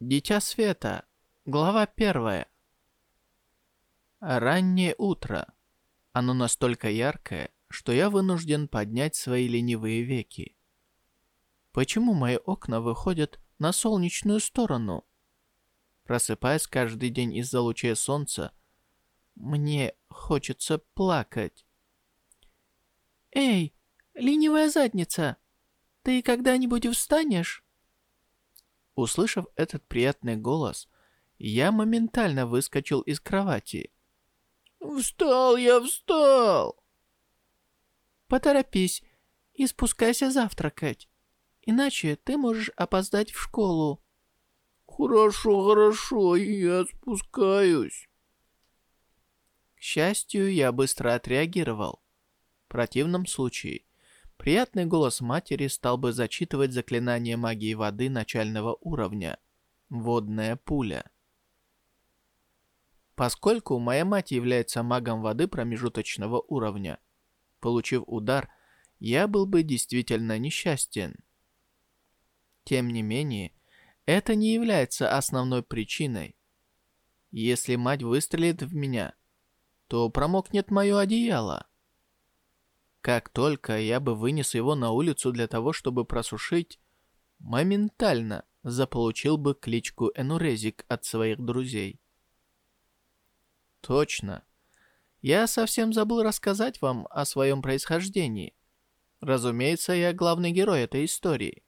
Дитя Света. Глава первая. Раннее утро. Оно настолько яркое, что я вынужден поднять свои ленивые веки. Почему мои окна выходят на солнечную сторону? Просыпаясь каждый день из-за лучей солнца, мне хочется плакать. «Эй, ленивая задница, ты когда-нибудь встанешь?» Услышав этот приятный голос, я моментально выскочил из кровати. «Встал я, встал!» «Поторопись и спускайся завтракать, иначе ты можешь опоздать в школу». «Хорошо, хорошо, я спускаюсь». К счастью, я быстро отреагировал. В противном случае Приятный голос матери стал бы зачитывать заклинание магии воды начального уровня. Водная пуля. Поскольку моя мать является магом воды промежуточного уровня, получив удар, я был бы действительно несчастен. Тем не менее, это не является основной причиной. Если мать выстрелит в меня, то промокнет мое одеяло. Как только я бы вынес его на улицу для того, чтобы просушить, моментально заполучил бы кличку Энурезик от своих друзей. Точно. Я совсем забыл рассказать вам о своем происхождении. Разумеется, я главный герой этой истории.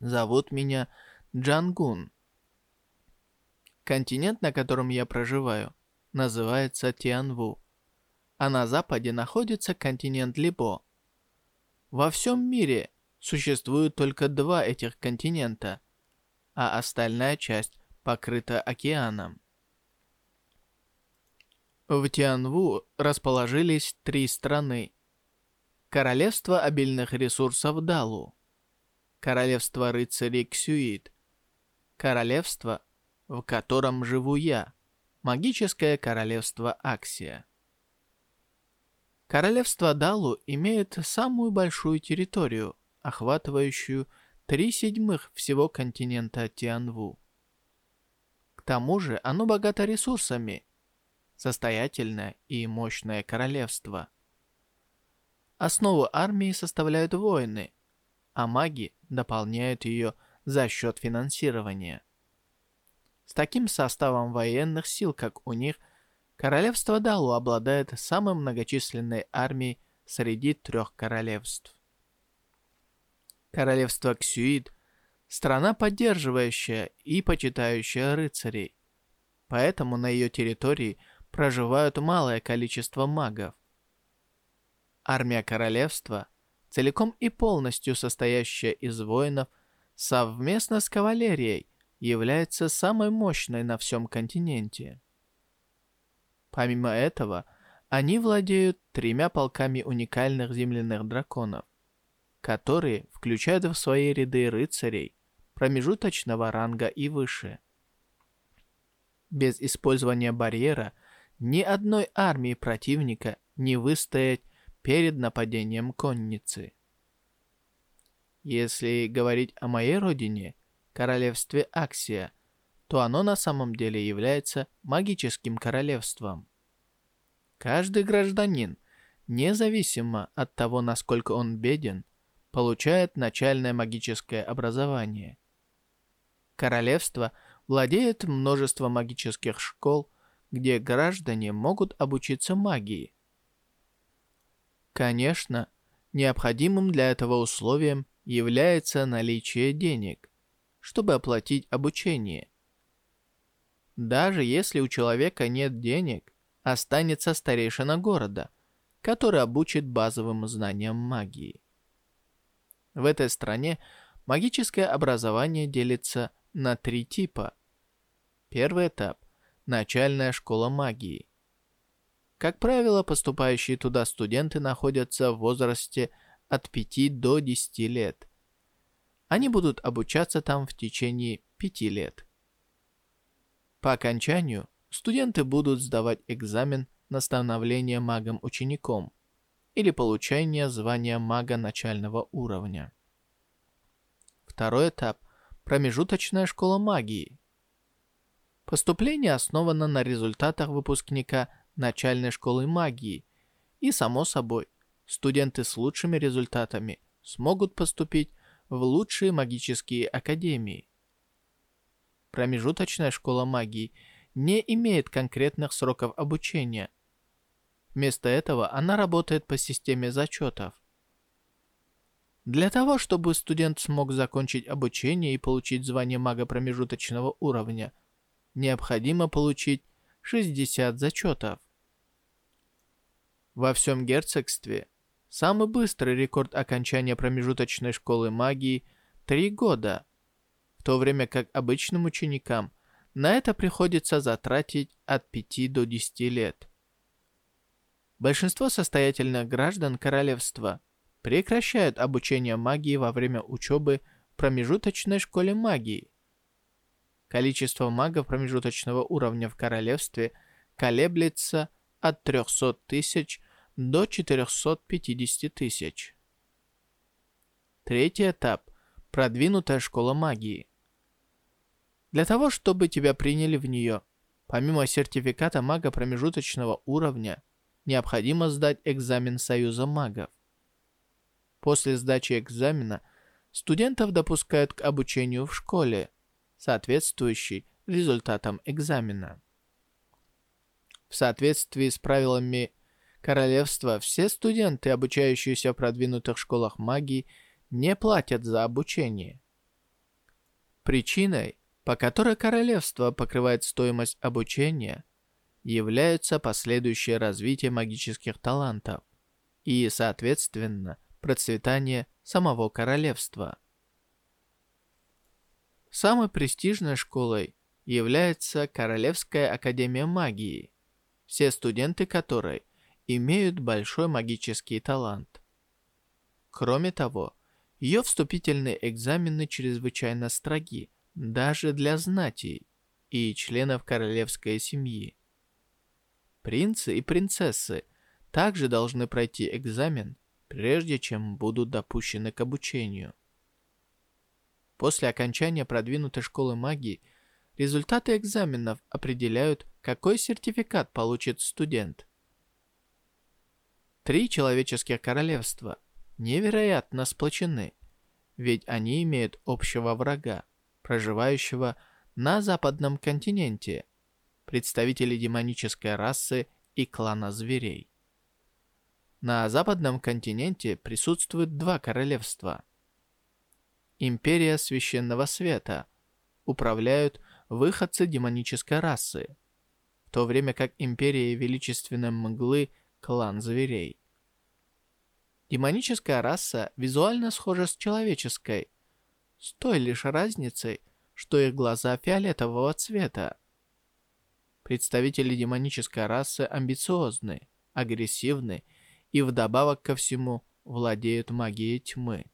Зовут меня Джангун. Континент, на котором я проживаю, называется Тианву а на западе находится континент Либо. Во всем мире существует только два этих континента, а остальная часть покрыта океаном. В Тианву расположились три страны. Королевство обильных ресурсов Далу, Королевство рыцарей Ксюит, Королевство, в котором живу я, Магическое королевство Аксия. Королевство Далу имеет самую большую территорию, охватывающую три седьмых всего континента Тианву. К тому же оно богато ресурсами, состоятельное и мощное королевство. Основу армии составляют воины, а маги дополняют ее за счет финансирования. С таким составом военных сил, как у них – Королевство Далу обладает самой многочисленной армией среди трех королевств. Королевство Ксюид – страна, поддерживающая и почитающая рыцарей. Поэтому на ее территории проживают малое количество магов. Армия королевства, целиком и полностью состоящая из воинов, совместно с кавалерией, является самой мощной на всем континенте. Помимо этого, они владеют тремя полками уникальных земляных драконов, которые включают в свои ряды рыцарей промежуточного ранга и выше. Без использования барьера ни одной армии противника не выстоять перед нападением конницы. Если говорить о моей родине, королевстве Аксия – то оно на самом деле является магическим королевством. Каждый гражданин, независимо от того, насколько он беден, получает начальное магическое образование. Королевство владеет множеством магических школ, где граждане могут обучиться магии. Конечно, необходимым для этого условием является наличие денег, чтобы оплатить обучение. Даже если у человека нет денег, останется старейшина города, который обучит базовым знаниям магии. В этой стране магическое образование делится на три типа. Первый этап – начальная школа магии. Как правило, поступающие туда студенты находятся в возрасте от 5 до 10 лет. Они будут обучаться там в течение 5 лет. По окончанию студенты будут сдавать экзамен на становление магом-учеником или получение звания мага начального уровня. Второй этап – Промежуточная школа магии. Поступление основано на результатах выпускника начальной школы магии. И, само собой, студенты с лучшими результатами смогут поступить в лучшие магические академии. Промежуточная школа магии не имеет конкретных сроков обучения. Вместо этого она работает по системе зачетов. Для того, чтобы студент смог закончить обучение и получить звание мага промежуточного уровня, необходимо получить 60 зачетов. Во всем герцогстве самый быстрый рекорд окончания промежуточной школы магии – 3 года, то время как обычным ученикам на это приходится затратить от 5 до 10 лет. Большинство состоятельных граждан королевства прекращают обучение магии во время учебы в промежуточной школе магии. Количество магов промежуточного уровня в королевстве колеблется от 300 тысяч до 450 тысяч. Третий этап – продвинутая школа магии. Для того, чтобы тебя приняли в нее, помимо сертификата мага промежуточного уровня, необходимо сдать экзамен Союза магов. После сдачи экзамена студентов допускают к обучению в школе, соответствующей результатам экзамена. В соответствии с правилами королевства, все студенты, обучающиеся в продвинутых школах магии, не платят за обучение. Причиной, по которой королевство покрывает стоимость обучения, является последующее развитие магических талантов и, соответственно, процветание самого королевства. Самой престижной школой является Королевская Академия Магии, все студенты которой имеют большой магический талант. Кроме того, ее вступительные экзамены чрезвычайно строги, даже для знати и членов королевской семьи. Принцы и принцессы также должны пройти экзамен, прежде чем будут допущены к обучению. После окончания продвинутой школы магии результаты экзаменов определяют, какой сертификат получит студент. Три человеческих королевства невероятно сплочены, ведь они имеют общего врага, проживающего на западном континенте, представители демонической расы и клана зверей. На западном континенте присутствуют два королевства. Империя Священного Света управляют выходцы демонической расы, в то время как Империя Величественной Мглы – клан зверей. Демоническая раса визуально схожа с человеческой, с той лишь разницей, что их глаза фиолетового цвета. Представители демонической расы амбициозны, агрессивны и вдобавок ко всему владеют магией тьмы.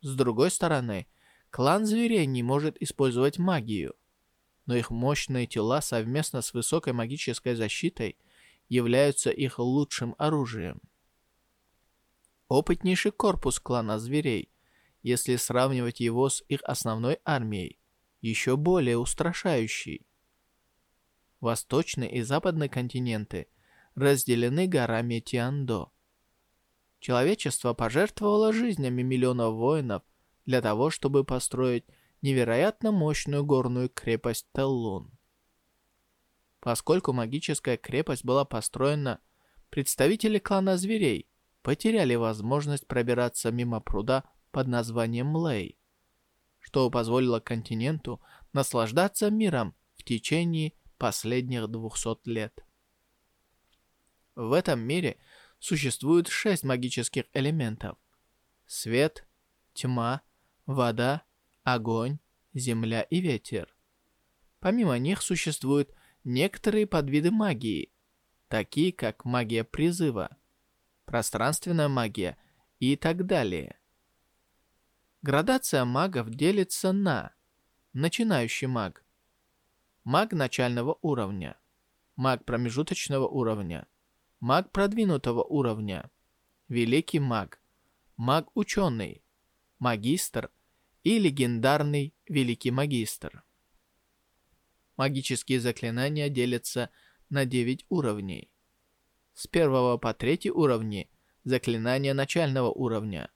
С другой стороны, клан зверей не может использовать магию, но их мощные тела совместно с высокой магической защитой являются их лучшим оружием. Опытнейший корпус клана зверей, если сравнивать его с их основной армией, еще более устрашающий. Восточный и западный континенты разделены горами Тиандо. Человечество пожертвовало жизнями миллионов воинов для того, чтобы построить невероятно мощную горную крепость Теллун. Поскольку магическая крепость была построена, представители клана зверей потеряли возможность пробираться мимо пруда под названием Млей, что позволило континенту наслаждаться миром в течение последних 200 лет. В этом мире существует шесть магических элементов. Свет, тьма, вода, огонь, земля и ветер. Помимо них существуют некоторые подвиды магии, такие как магия призыва, пространственная магия и так далее. Градация магов делится на начинающий маг, маг начального уровня, маг промежуточного уровня, маг продвинутого уровня, великий маг, маг-ученый, магистр и легендарный Великий Магистр. Магические заклинания делятся на 9 уровней. С первого по третий уровни – заклинания начального уровня.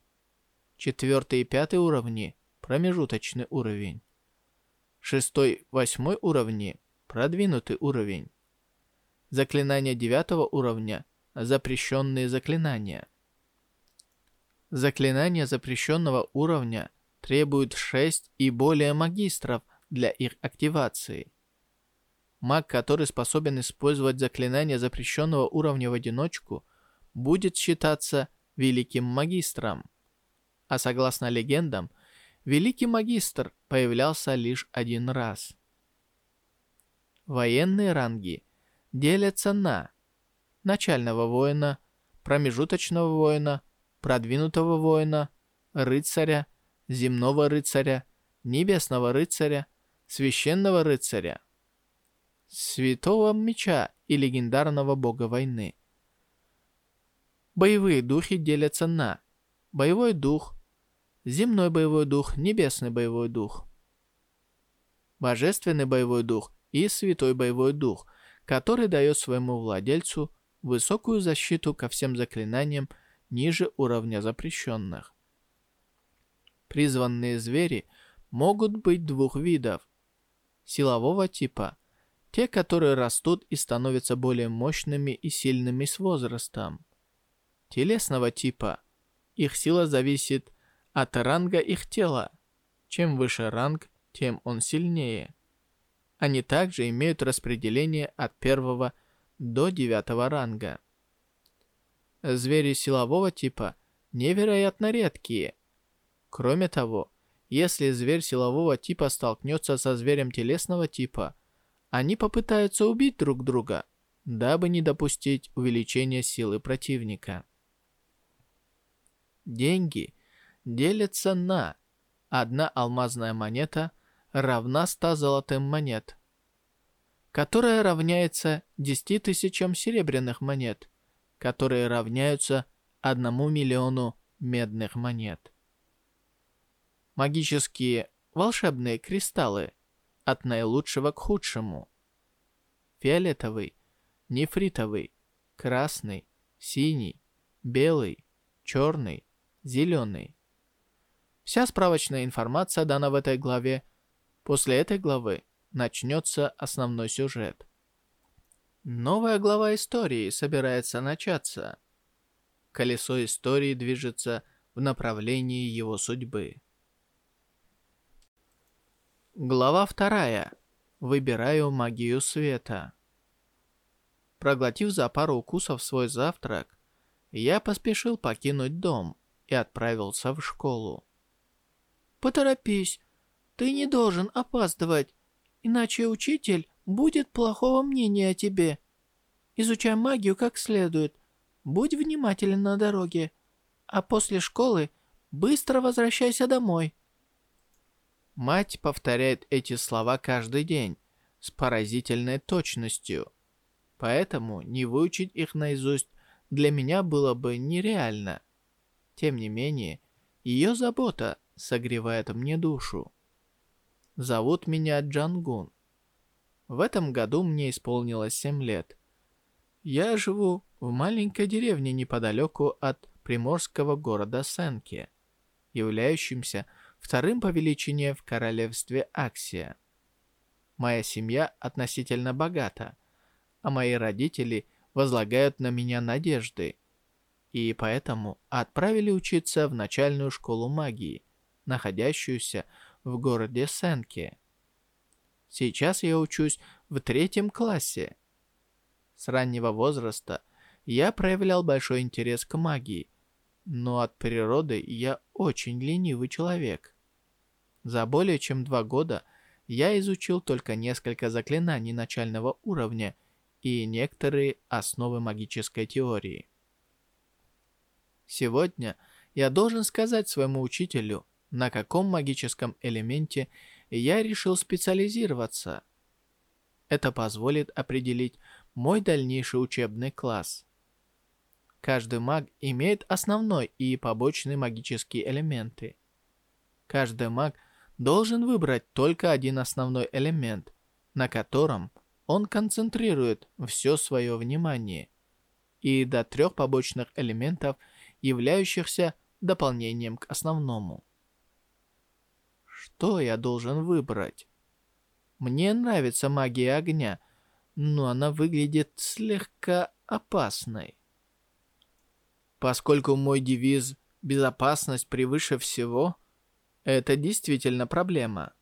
Четвертый и пятый уровни – промежуточный уровень. Шестой, восьмой уровни – продвинутый уровень. Заклинания девятого уровня – запрещенные заклинания. Заклинания запрещенного уровня требуют 6 и более магистров для их активации. Маг, который способен использовать заклинания запрещенного уровня в одиночку, будет считаться великим магистром. А согласно легендам, великий магистр появлялся лишь один раз. Военные ранги делятся на начального воина, промежуточного воина, продвинутого воина, рыцаря, земного рыцаря, небесного рыцаря, священного рыцаря, святого меча и легендарного бога войны. Боевые духи делятся на боевой дух, земной боевой дух, небесный боевой дух, божественный боевой дух и святой боевой дух, который дает своему владельцу высокую защиту ко всем заклинаниям ниже уровня запрещенных. Призванные звери могут быть двух видов. Силового типа – те, которые растут и становятся более мощными и сильными с возрастом. Телесного типа. Их сила зависит от ранга их тела. Чем выше ранг, тем он сильнее. Они также имеют распределение от первого до девятого ранга. Звери силового типа невероятно редкие. Кроме того, если зверь силового типа столкнется со зверем телесного типа – они попытаются убить друг друга, дабы не допустить увеличения силы противника. Деньги делятся на одна алмазная монета равна 100 золотым монет, которая равняется 10 тысячам серебряных монет, которые равняются 1 миллиону медных монет. Магические волшебные кристаллы от наилучшего к худшему. Фиолетовый, нефритовый, красный, синий, белый, черный, зеленый. Вся справочная информация дана в этой главе. После этой главы начнется основной сюжет. Новая глава истории собирается начаться. Колесо истории движется в направлении его судьбы. Глава вторая. Выбираю магию света. Проглотив за пару укусов свой завтрак, я поспешил покинуть дом и отправился в школу. «Поторопись, ты не должен опаздывать, иначе учитель будет плохого мнения о тебе. Изучай магию как следует, будь внимателен на дороге, а после школы быстро возвращайся домой». Мать повторяет эти слова каждый день с поразительной точностью. Поэтому не выучить их наизусть для меня было бы нереально. Тем не менее, ее забота согревает мне душу. Зовут меня Джангун. В этом году мне исполнилось 7 лет. Я живу в маленькой деревне неподалеку от приморского города Сенке, являющимся вторым по величине в королевстве Аксия. Моя семья относительно богата, а мои родители возлагают на меня надежды, и поэтому отправили учиться в начальную школу магии, находящуюся в городе Сенке. Сейчас я учусь в третьем классе. С раннего возраста я проявлял большой интерес к магии, но от природы я очень ленивый человек. За более чем два года я изучил только несколько заклинаний начального уровня и некоторые основы магической теории. Сегодня я должен сказать своему учителю, на каком магическом элементе я решил специализироваться. Это позволит определить мой дальнейший учебный класс. Каждый маг имеет основной и побочный магические элементы – Каждый маг должен выбрать только один основной элемент, на котором он концентрирует все свое внимание, и до трех побочных элементов, являющихся дополнением к основному. Что я должен выбрать? Мне нравится магия огня, но она выглядит слегка опасной. Поскольку мой девиз «безопасность превыше всего», это действительно проблема.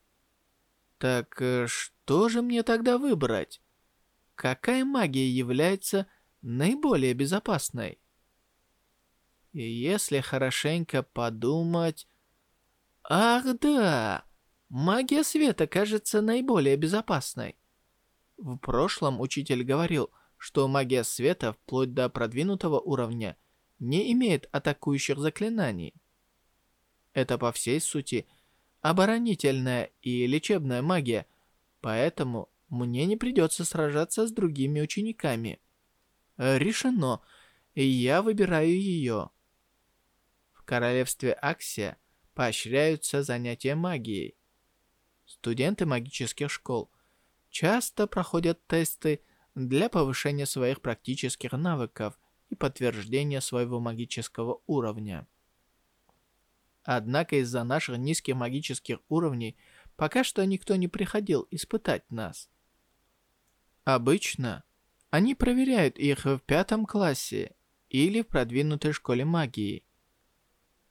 Так э, что же мне тогда выбрать? Какая магия является наиболее безопасной? И если хорошенько подумать... Ах да, магия света кажется наиболее безопасной. В прошлом учитель говорил, что магия света вплоть до продвинутого уровня не имеет атакующих заклинаний. Это по всей сути оборонительная и лечебная магия, поэтому мне не придется сражаться с другими учениками. Решено, и я выбираю ее. В королевстве Аксия поощряются занятия магией. Студенты магических школ часто проходят тесты для повышения своих практических навыков и подтверждения своего магического уровня. Однако из-за наших низких магических уровней пока что никто не приходил испытать нас. Обычно они проверяют их в пятом классе или в продвинутой школе магии.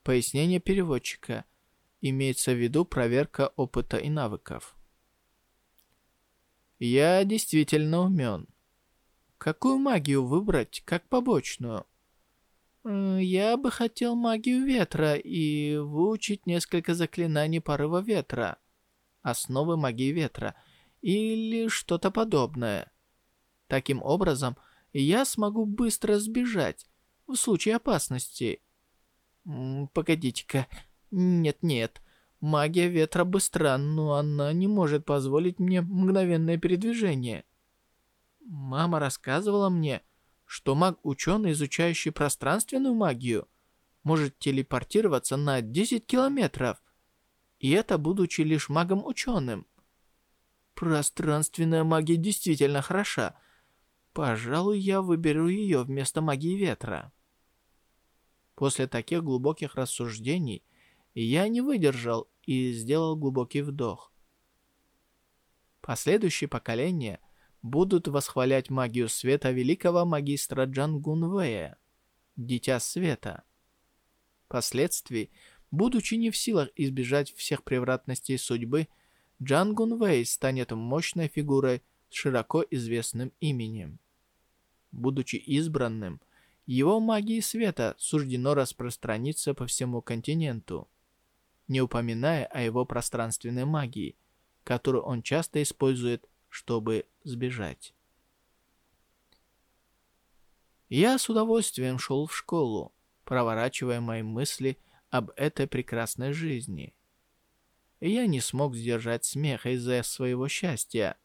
Пояснение переводчика. Имеется в виду проверка опыта и навыков. Я действительно умен. Какую магию выбрать как побочную? Я бы хотел магию ветра и выучить несколько заклинаний порыва ветра. Основы магии ветра. Или что-то подобное. Таким образом, я смогу быстро сбежать в случае опасности. Погодите-ка. Нет-нет. Магия ветра быстра, но она не может позволить мне мгновенное передвижение. Мама рассказывала мне, что маг-ученый, изучающий пространственную магию, может телепортироваться на 10 километров. И это будучи лишь магом-ученым. Пространственная магия действительно хороша. Пожалуй, я выберу ее вместо магии ветра. После таких глубоких рассуждений я не выдержал и сделал глубокий вдох. Последующие поколения будут восхвалять магию света великого магистра Джангунвэя, Дитя Света. Впоследствии, будучи не в силах избежать всех превратностей судьбы, Джангунвэй станет мощной фигурой с широко известным именем. Будучи избранным, его магии света суждено распространиться по всему континенту, не упоминая о его пространственной магии, которую он часто использует чтобы сбежать. Я с удовольствием шел в школу, проворачивая мои мысли об этой прекрасной жизни. Я не смог сдержать смех из-за своего счастья.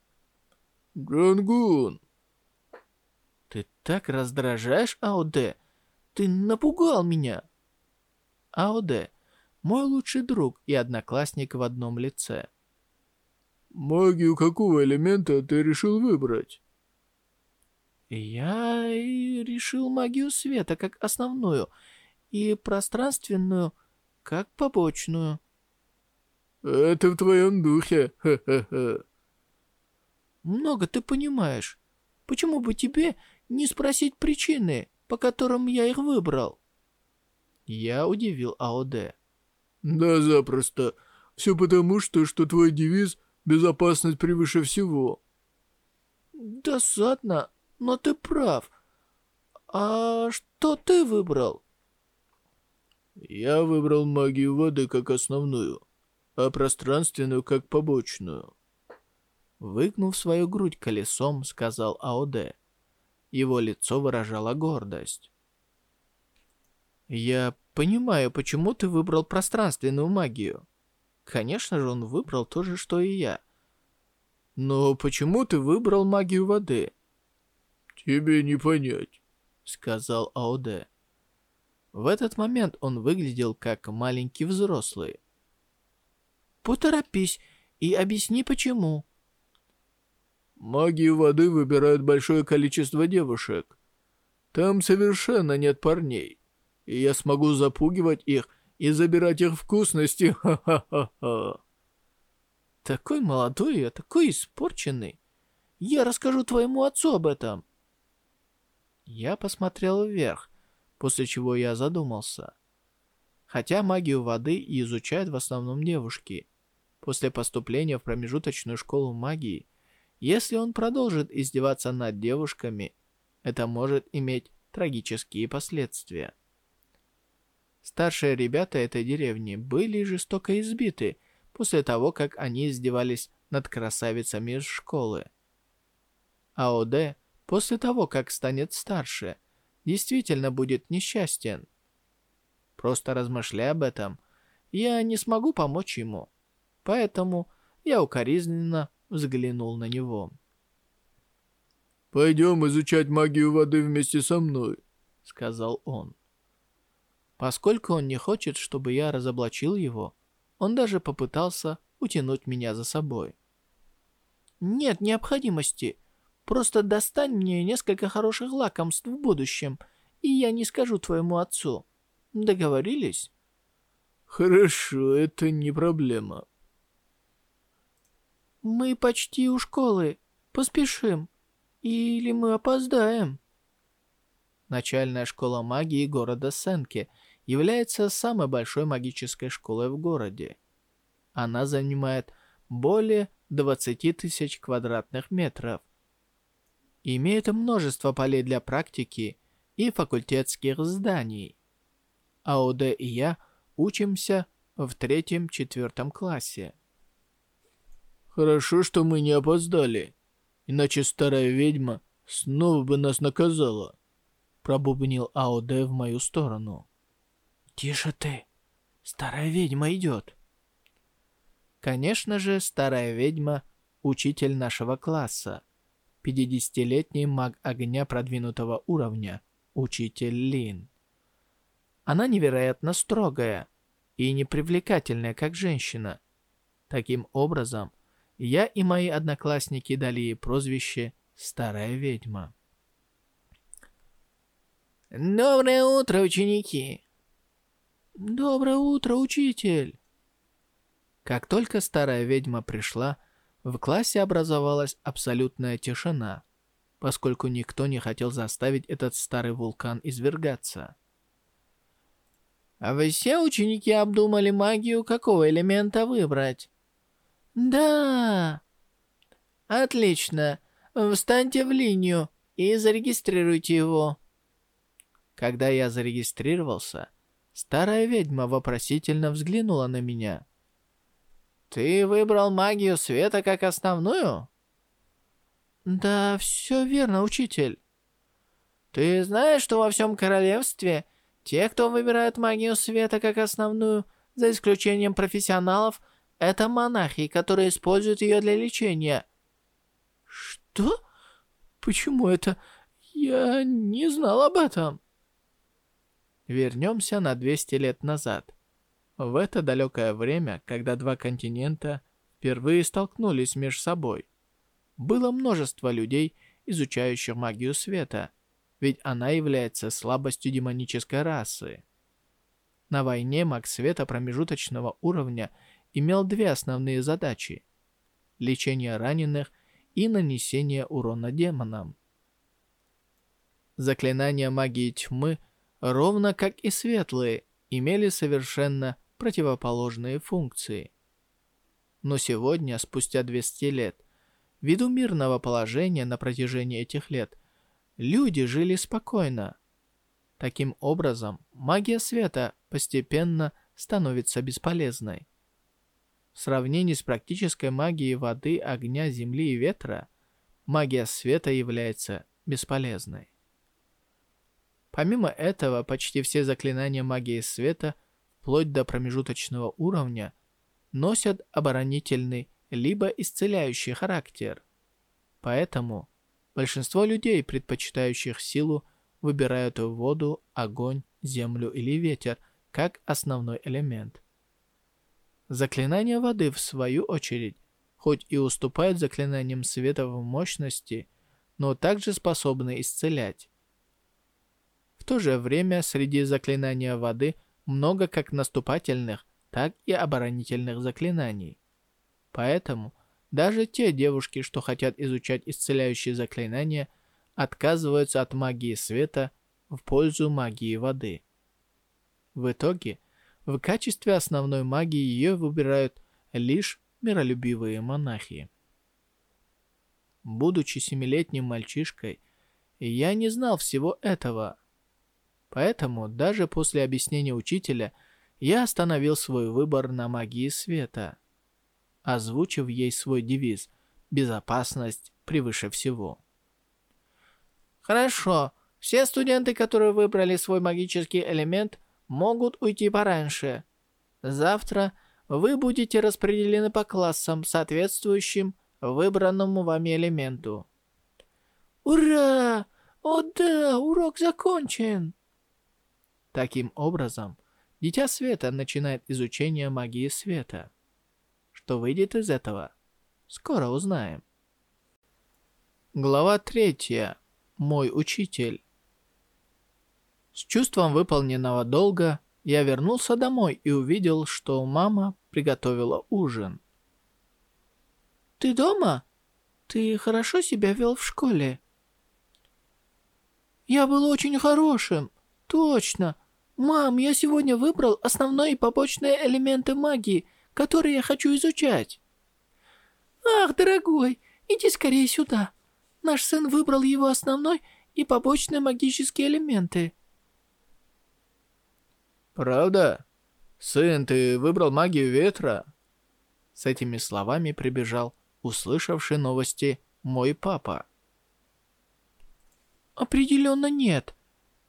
«Джангун!» «Ты так раздражаешь, АОД! Ты напугал меня!» АОД — мой лучший друг и одноклассник в одном лице. Магию какого элемента ты решил выбрать? Я решил магию света как основную и пространственную как побочную. Это в твоем духе, ха-ха-ха. Много ты понимаешь. Почему бы тебе не спросить причины, по которым я их выбрал? Я удивил АОД. Да, запросто. Все потому, что, что твой девиз — Безопасность превыше всего. Досадно, но ты прав. А что ты выбрал? Я выбрал магию воды как основную, а пространственную как побочную. Выгнув свою грудь колесом, сказал АОД. Его лицо выражало гордость. «Я понимаю, почему ты выбрал пространственную магию. Конечно же, он выбрал то же, что и я. Но почему ты выбрал магию воды? Тебе не понять, сказал АОД. В этот момент он выглядел как маленький взрослый. Поторопись и объясни, почему. Магию воды выбирают большое количество девушек. Там совершенно нет парней. И я смогу запугивать их и забирать их вкусности. Ха-ха-ха-ха. Такой молодой, а такой испорченный. Я расскажу твоему отцу об этом. Я посмотрел вверх, после чего я задумался. Хотя магию воды изучают в основном девушки. После поступления в промежуточную школу магии, если он продолжит издеваться над девушками, это может иметь трагические последствия. Старшие ребята этой деревни были жестоко избиты после того, как они издевались над красавицами из школы. АОД после того, как станет старше, действительно будет несчастен. Просто размышляя об этом, я не смогу помочь ему. Поэтому я укоризненно взглянул на него. «Пойдем изучать магию воды вместе со мной», — сказал он. Поскольку он не хочет, чтобы я разоблачил его, он даже попытался утянуть меня за собой. «Нет необходимости. Просто достань мне несколько хороших лакомств в будущем, и я не скажу твоему отцу. Договорились?» «Хорошо, это не проблема». «Мы почти у школы. Поспешим. Или мы опоздаем?» Начальная школа магии города Сенке является самой большой магической школой в городе. Она занимает более 20 тысяч квадратных метров имеет множество полей для практики и факультетских зданий. АОД и я учимся в третьем-четвертом классе. Хорошо, что мы не опоздали, иначе старая ведьма снова бы нас наказала, пробубнил АОД в мою сторону. Тише ты, старая ведьма идет. Конечно же, старая ведьма — учитель нашего класса. 50-летний маг огня продвинутого уровня, учитель Лин. Она невероятно строгая и непривлекательная, как женщина. Таким образом, я и мои одноклассники дали ей прозвище «Старая ведьма». «Доброе утро, ученики!» «Доброе утро, учитель!» Как только старая ведьма пришла, в классе образовалась абсолютная тишина, поскольку никто не хотел заставить этот старый вулкан извергаться. «А все ученики обдумали магию, какого элемента выбрать?» «Да!» «Отлично! Встаньте в линию и зарегистрируйте его!» Когда я зарегистрировался, старая ведьма вопросительно взглянула на меня. Ты выбрал магию света как основную? Да, все верно, учитель. Ты знаешь, что во всем королевстве те, кто выбирает магию света как основную, за исключением профессионалов, это монахи, которые используют ее для лечения. Что? Почему это? Я не знал об этом. Вернемся на 200 лет назад. В это далекое время, когда два континента впервые столкнулись между собой, было множество людей, изучающих магию света, ведь она является слабостью демонической расы. На войне маг света промежуточного уровня имел две основные задачи – лечение раненых и нанесение урона демонам. Заклинания магии тьмы, ровно как и светлые, имели совершенно противоположные функции. Но сегодня, спустя 200 лет, ввиду мирного положения на протяжении этих лет, люди жили спокойно. Таким образом, магия света постепенно становится бесполезной. В сравнении с практической магией воды, огня, земли и ветра, магия света является бесполезной. Помимо этого, почти все заклинания магии света – вплоть до промежуточного уровня, носят оборонительный либо исцеляющий характер. Поэтому большинство людей, предпочитающих силу, выбирают воду, огонь, землю или ветер как основной элемент. Заклинание воды, в свою очередь, хоть и уступает заклинаниям света в мощности, но также способны исцелять. В то же время среди заклинания воды много как наступательных, так и оборонительных заклинаний. Поэтому даже те девушки, что хотят изучать исцеляющие заклинания, отказываются от магии света в пользу магии воды. В итоге, в качестве основной магии ее выбирают лишь миролюбивые монахи. Будучи семилетним мальчишкой, я не знал всего этого. Поэтому даже после объяснения учителя я остановил свой выбор на магии света, озвучив ей свой девиз «Безопасность превыше всего». Хорошо, все студенты, которые выбрали свой магический элемент, могут уйти пораньше. Завтра вы будете распределены по классам, соответствующим выбранному вами элементу. Ура! О да, урок закончен! Таким образом, Дитя Света начинает изучение магии света. Что выйдет из этого? Скоро узнаем. Глава третья. Мой учитель. С чувством выполненного долга я вернулся домой и увидел, что мама приготовила ужин. «Ты дома? Ты хорошо себя вел в школе?» «Я был очень хорошим. Точно. Мам, я сегодня выбрал основные и побочные элементы магии, которые я хочу изучать». «Ах, дорогой, иди скорее сюда. Наш сын выбрал его основной и побочные магические элементы». «Правда? Сын, ты выбрал магию ветра?» С этими словами прибежал, услышавший новости, мой папа. «Определенно нет.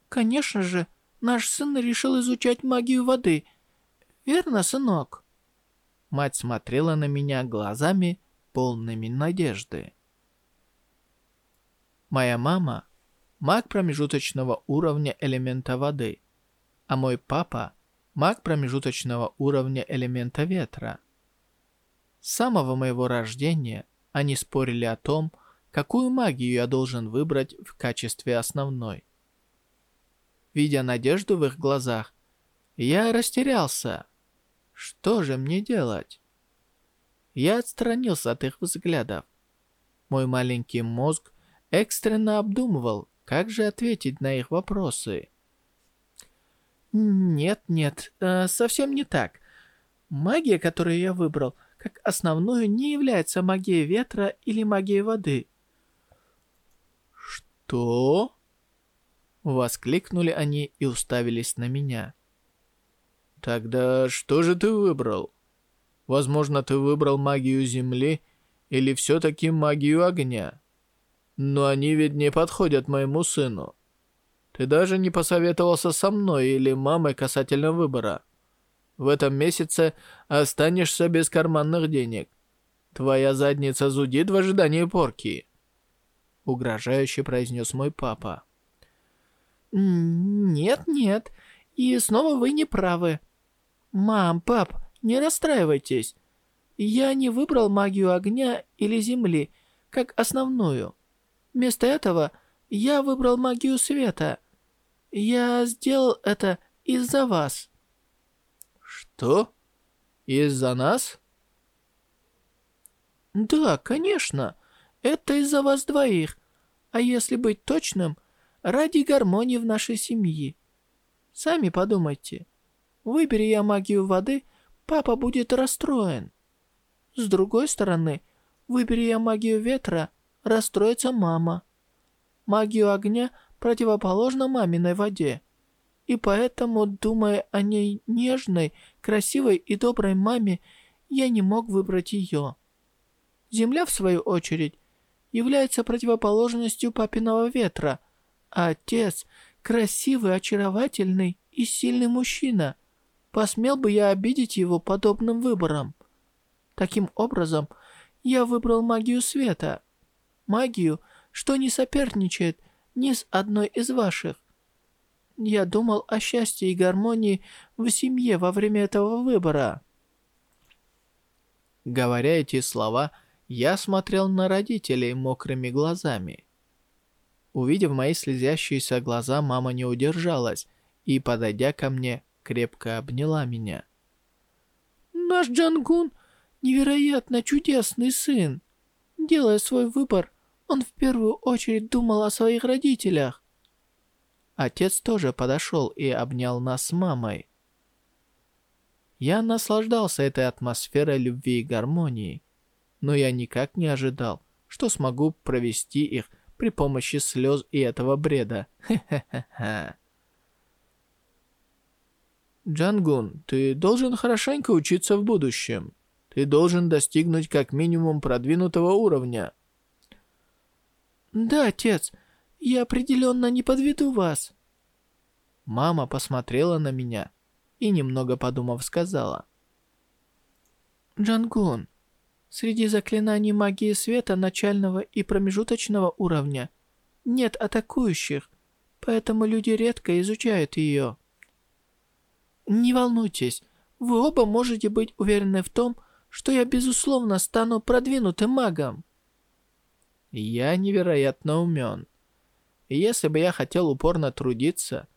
Конечно же, наш сын решил изучать магию воды. Верно, сынок?» Мать смотрела на меня глазами, полными надежды. Моя мама – маг промежуточного уровня элемента воды – а мой папа – маг промежуточного уровня элемента ветра. С самого моего рождения они спорили о том, какую магию я должен выбрать в качестве основной. Видя надежду в их глазах, я растерялся. Что же мне делать? Я отстранился от их взглядов. Мой маленький мозг экстренно обдумывал, как же ответить на их вопросы. Нет, нет, э, совсем не так. Магия, которую я выбрал, как основную, не является магией ветра или магией воды. Что? Воскликнули они и уставились на меня. Тогда что же ты выбрал? Возможно, ты выбрал магию земли или все-таки магию огня. Но они ведь не подходят моему сыну. Ты даже не посоветовался со мной или мамой касательно выбора. В этом месяце останешься без карманных денег. Твоя задница зудит в ожидании порки. Угрожающе произнес мой папа. Нет, нет. И снова вы не правы. Мам, пап, не расстраивайтесь. Я не выбрал магию огня или земли как основную. Вместо этого я выбрал магию света. Я сделал это из-за вас». «Что? Из-за нас?» «Да, конечно. Это из-за вас двоих. А если быть точным, ради гармонии в нашей семье. Сами подумайте. Выбери я магию воды, папа будет расстроен. С другой стороны, выбери я магию ветра, расстроится мама магию огня противоположна маминой воде. И поэтому, думая о ней нежной, красивой и доброй маме, я не мог выбрать ее. Земля, в свою очередь, является противоположностью папиного ветра, а отец – красивый, очаровательный и сильный мужчина. Посмел бы я обидеть его подобным выбором? Таким образом, я выбрал магию света. Магию – что не соперничает ни с одной из ваших. Я думал о счастье и гармонии в семье во время этого выбора». Говоря эти слова, я смотрел на родителей мокрыми глазами. Увидев мои слезящиеся глаза, мама не удержалась и, подойдя ко мне, крепко обняла меня. «Наш Джангун — невероятно чудесный сын. Делая свой выбор, он в первую очередь думал о своих родителях». Отец тоже подошел и обнял нас с мамой. Я наслаждался этой атмосферой любви и гармонии, но я никак не ожидал, что смогу провести их при помощи слез и этого бреда. Хе-хе-хе. Джангун, ты должен хорошенько учиться в будущем. Ты должен достигнуть как минимум продвинутого уровня. Да, отец, я определенно не подведу вас. Мама посмотрела на меня и, немного подумав, сказала. Джангун, среди заклинаний магии света начального и промежуточного уровня нет атакующих, поэтому люди редко изучают ее. Не волнуйтесь, вы оба можете быть уверены в том, что я, безусловно, стану продвинутым магом. Я невероятно умен. Если бы я хотел упорно трудиться,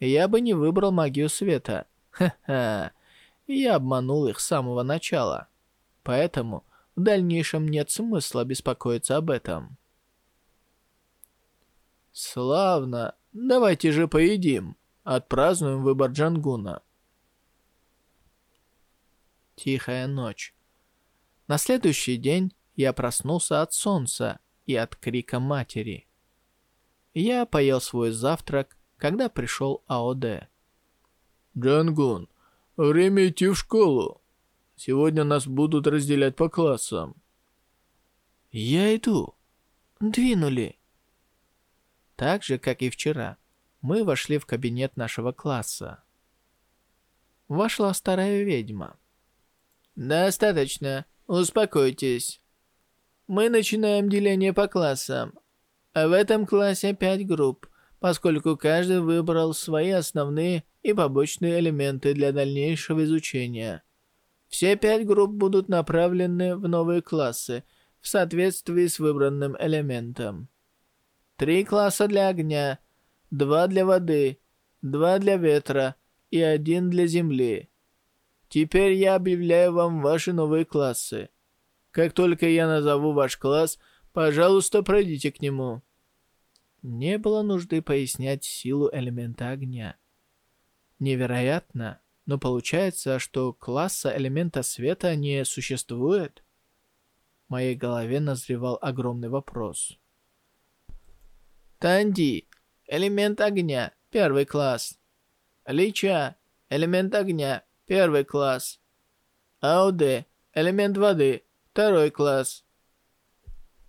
я бы не выбрал магию света. Ха-ха. Я обманул их с самого начала. Поэтому в дальнейшем нет смысла беспокоиться об этом. Славно. Давайте же поедим. Отпразднуем выбор Джангуна. Тихая ночь. На следующий день я проснулся от солнца и от крика матери. Я поел свой завтрак, когда пришел АОД. «Джангун, время идти в школу. Сегодня нас будут разделять по классам». «Я иду. Двинули». Так же, как и вчера, мы вошли в кабинет нашего класса. Вошла старая ведьма. «Достаточно. Успокойтесь. Мы начинаем деление по классам. А в этом классе пять групп, поскольку каждый выбрал свои основные и побочные элементы для дальнейшего изучения. Все пять групп будут направлены в новые классы в соответствии с выбранным элементом. Три класса для огня, два для воды, два для ветра и один для земли. Теперь я объявляю вам ваши новые классы. Как только я назову ваш класс, пожалуйста, пройдите к нему». Не было нужды пояснять силу элемента огня. Невероятно, но получается, что класса элемента света не существует? В моей голове назревал огромный вопрос. Танди, элемент огня, первый класс. Лича, элемент огня, Первый класс. АОД. Элемент воды. Второй класс.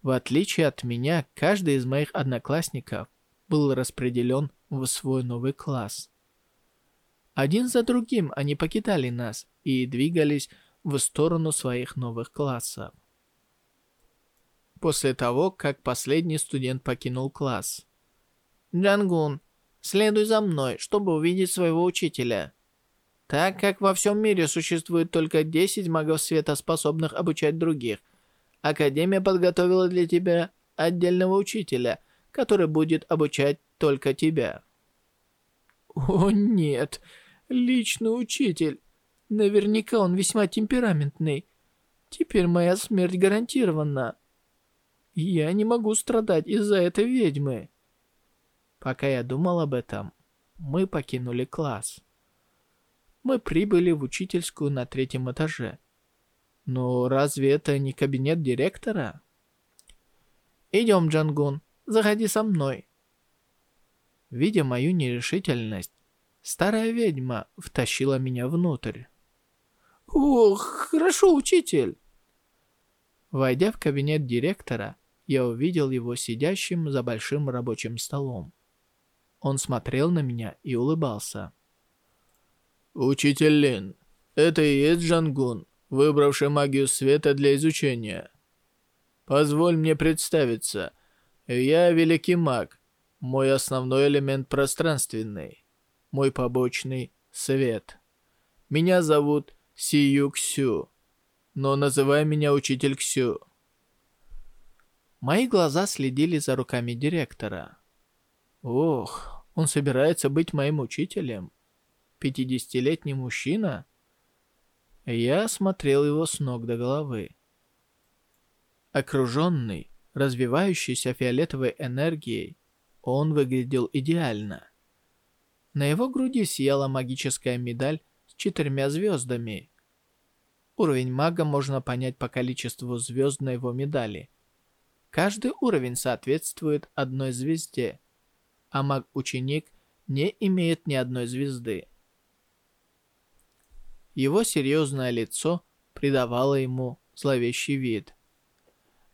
В отличие от меня, каждый из моих одноклассников был распределен в свой новый класс. Один за другим они покидали нас и двигались в сторону своих новых классов. После того, как последний студент покинул класс. «Джангун, следуй за мной, чтобы увидеть своего учителя». Так как во всем мире существует только 10 магов света, способных обучать других, Академия подготовила для тебя отдельного учителя, который будет обучать только тебя. О нет, личный учитель. Наверняка он весьма темпераментный. Теперь моя смерть гарантирована. Я не могу страдать из-за этой ведьмы. Пока я думал об этом, мы покинули класс мы прибыли в учительскую на третьем этаже. Но разве это не кабинет директора? «Идем, Джангун, заходи со мной». Видя мою нерешительность, старая ведьма втащила меня внутрь. «Ох, хорошо, учитель!» Войдя в кабинет директора, я увидел его сидящим за большим рабочим столом. Он смотрел на меня и улыбался. «Учитель Лин, это и есть Джангун, выбравший магию света для изучения. Позволь мне представиться. Я великий маг. Мой основной элемент пространственный. Мой побочный — свет. Меня зовут Сию Ксю. но называй меня учитель Ксю. Мои глаза следили за руками директора. Ох, он собирается быть моим учителем? Пятидесятилетний мужчина? Я смотрел его с ног до головы. Окруженный, развивающийся фиолетовой энергией, он выглядел идеально. На его груди сияла магическая медаль с четырьмя звездами. Уровень мага можно понять по количеству звезд на его медали. Каждый уровень соответствует одной звезде, а маг-ученик не имеет ни одной звезды. Его серьезное лицо придавало ему зловещий вид.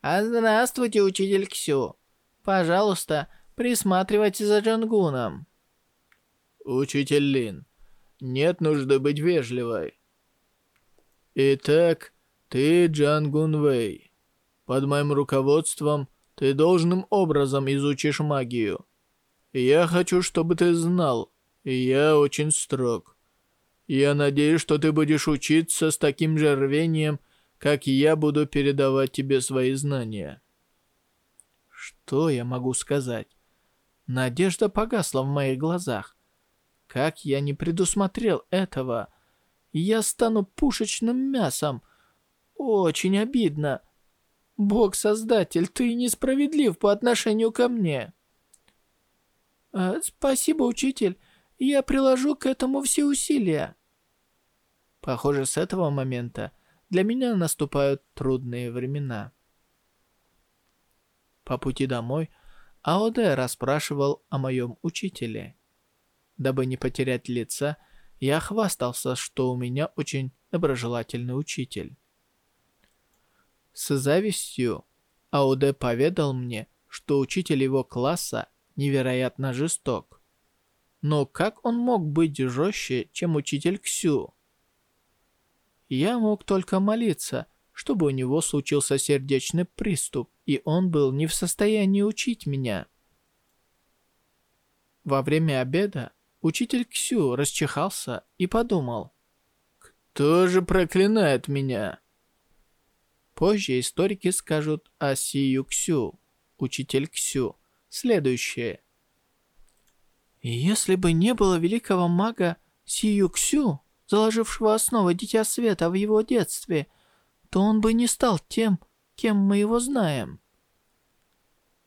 «А здравствуйте, учитель Ксю. Пожалуйста, присматривайте за Джангуном». «Учитель Лин, нет нужды быть вежливой. Итак, ты Джангун Вэй. Под моим руководством ты должным образом изучишь магию. Я хочу, чтобы ты знал, я очень строг. Я надеюсь, что ты будешь учиться с таким же рвением, как я буду передавать тебе свои знания. Что я могу сказать? Надежда погасла в моих глазах. Как я не предусмотрел этого? Я стану пушечным мясом. Очень обидно. Бог-создатель, ты несправедлив по отношению ко мне. «Э, спасибо, учитель. Я приложу к этому все усилия. Похоже, с этого момента для меня наступают трудные времена. По пути домой АОД расспрашивал о моем учителе. Дабы не потерять лица, я хвастался, что у меня очень доброжелательный учитель. С завистью АОД поведал мне, что учитель его класса невероятно жесток. Но как он мог быть жестче, чем учитель Ксю? Я мог только молиться, чтобы у него случился сердечный приступ, и он был не в состоянии учить меня. Во время обеда учитель Ксю расчихался и подумал, «Кто же проклинает меня?» Позже историки скажут о Сию Ксю, учитель Ксю, следующее. Если бы не было великого мага Сию Ксю, заложившего основы Дитя Света в его детстве, то он бы не стал тем, кем мы его знаем.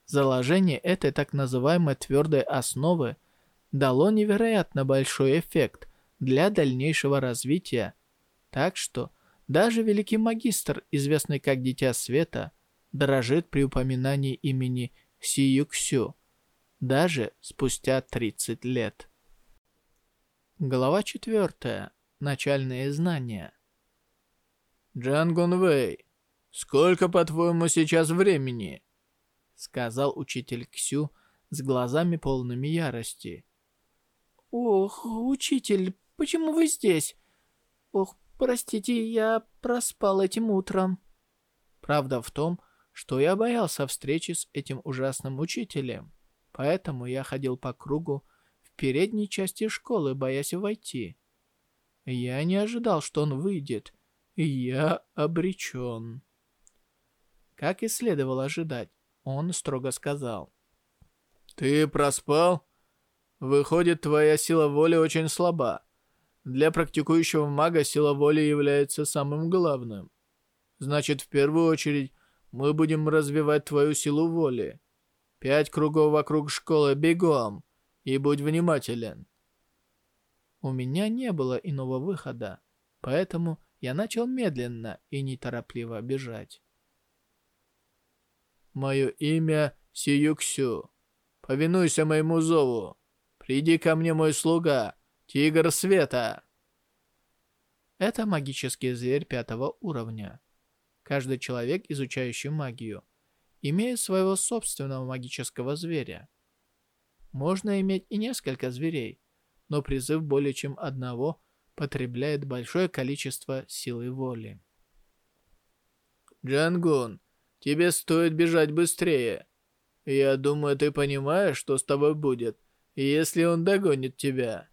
Заложение этой так называемой твердой основы дало невероятно большой эффект для дальнейшего развития, так что даже великий магистр, известный как Дитя Света, дрожит при упоминании имени Си Юксю, даже спустя 30 лет. Глава 4 начальные знания. «Джангун Вэй, сколько, по-твоему, сейчас времени?» Сказал учитель Ксю с глазами полными ярости. «Ох, учитель, почему вы здесь? Ох, простите, я проспал этим утром». Правда в том, что я боялся встречи с этим ужасным учителем, поэтому я ходил по кругу в передней части школы, боясь войти. Я не ожидал, что он выйдет, я обречен. Как и следовало ожидать, он строго сказал. «Ты проспал? Выходит, твоя сила воли очень слаба. Для практикующего мага сила воли является самым главным. Значит, в первую очередь, мы будем развивать твою силу воли. Пять кругов вокруг школы бегом, и будь внимателен. У меня не было иного выхода, поэтому я начал медленно и неторопливо бежать. «Мое имя Сиюксю. Повинуйся моему зову. Приди ко мне, мой слуга, Тигр Света!» Это магический зверь пятого уровня. Каждый человек, изучающий магию, имеет своего собственного магического зверя. Можно иметь и несколько зверей, но призыв более чем одного потребляет большое количество силы воли. «Джангун, тебе стоит бежать быстрее. Я думаю, ты понимаешь, что с тобой будет, если он догонит тебя».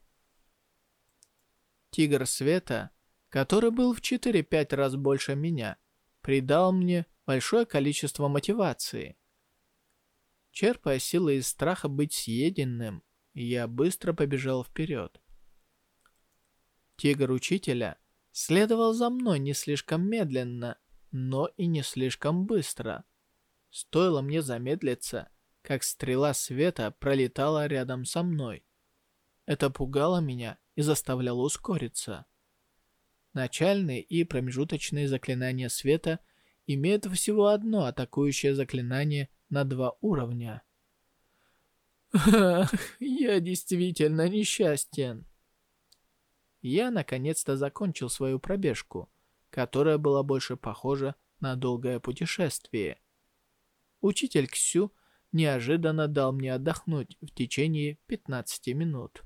Тигр Света который был в 4-5 раз больше меня, придал мне большое количество мотивации. Черпая силы из страха быть съеденным, я быстро побежал вперед. Тигр учителя следовал за мной не слишком медленно, но и не слишком быстро. Стоило мне замедлиться, как стрела света пролетала рядом со мной. Это пугало меня и заставляло ускориться. Начальные и промежуточные заклинания света имеют всего одно атакующее заклинание на два уровня. Я действительно несчастен. Я наконец-то закончил свою пробежку, которая была больше похожа на долгое путешествие. Учитель Ксю неожиданно дал мне отдохнуть в течение 15 минут.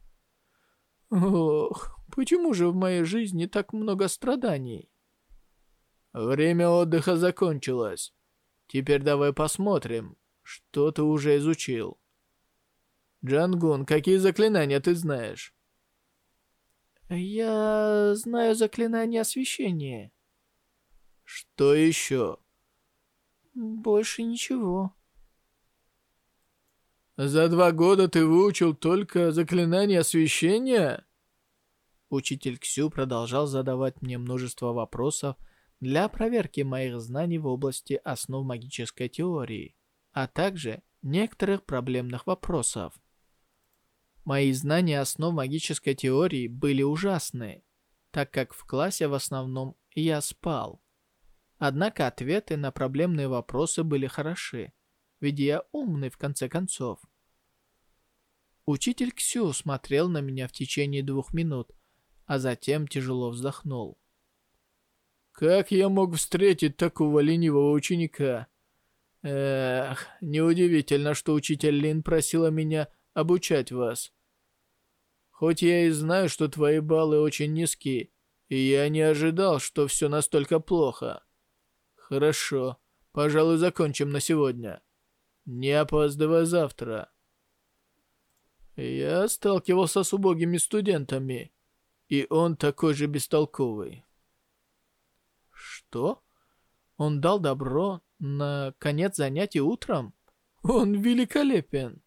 Ох, почему же в моей жизни так много страданий? Время отдыха закончилось. Теперь давай посмотрим, что ты уже изучил. Джангун, какие заклинания ты знаешь? Я знаю заклинание освещения. Что еще? Больше ничего. За два года ты выучил только заклинание освещения? Учитель Ксю продолжал задавать мне множество вопросов для проверки моих знаний в области основ магической теории, а также некоторых проблемных вопросов. Мои знания основ магической теории были ужасны, так как в классе в основном я спал. Однако ответы на проблемные вопросы были хороши ведь я умный в конце концов. Учитель Ксю смотрел на меня в течение двух минут, а затем тяжело вздохнул. «Как я мог встретить такого ленивого ученика?» «Эх, неудивительно, что учитель Лин просила меня обучать вас. Хоть я и знаю, что твои баллы очень низкие, и я не ожидал, что все настолько плохо. Хорошо, пожалуй, закончим на сегодня». Не опаздывай завтра. Я сталкивался с убогими студентами, и он такой же бестолковый. Что? Он дал добро на конец занятий утром? Он великолепен.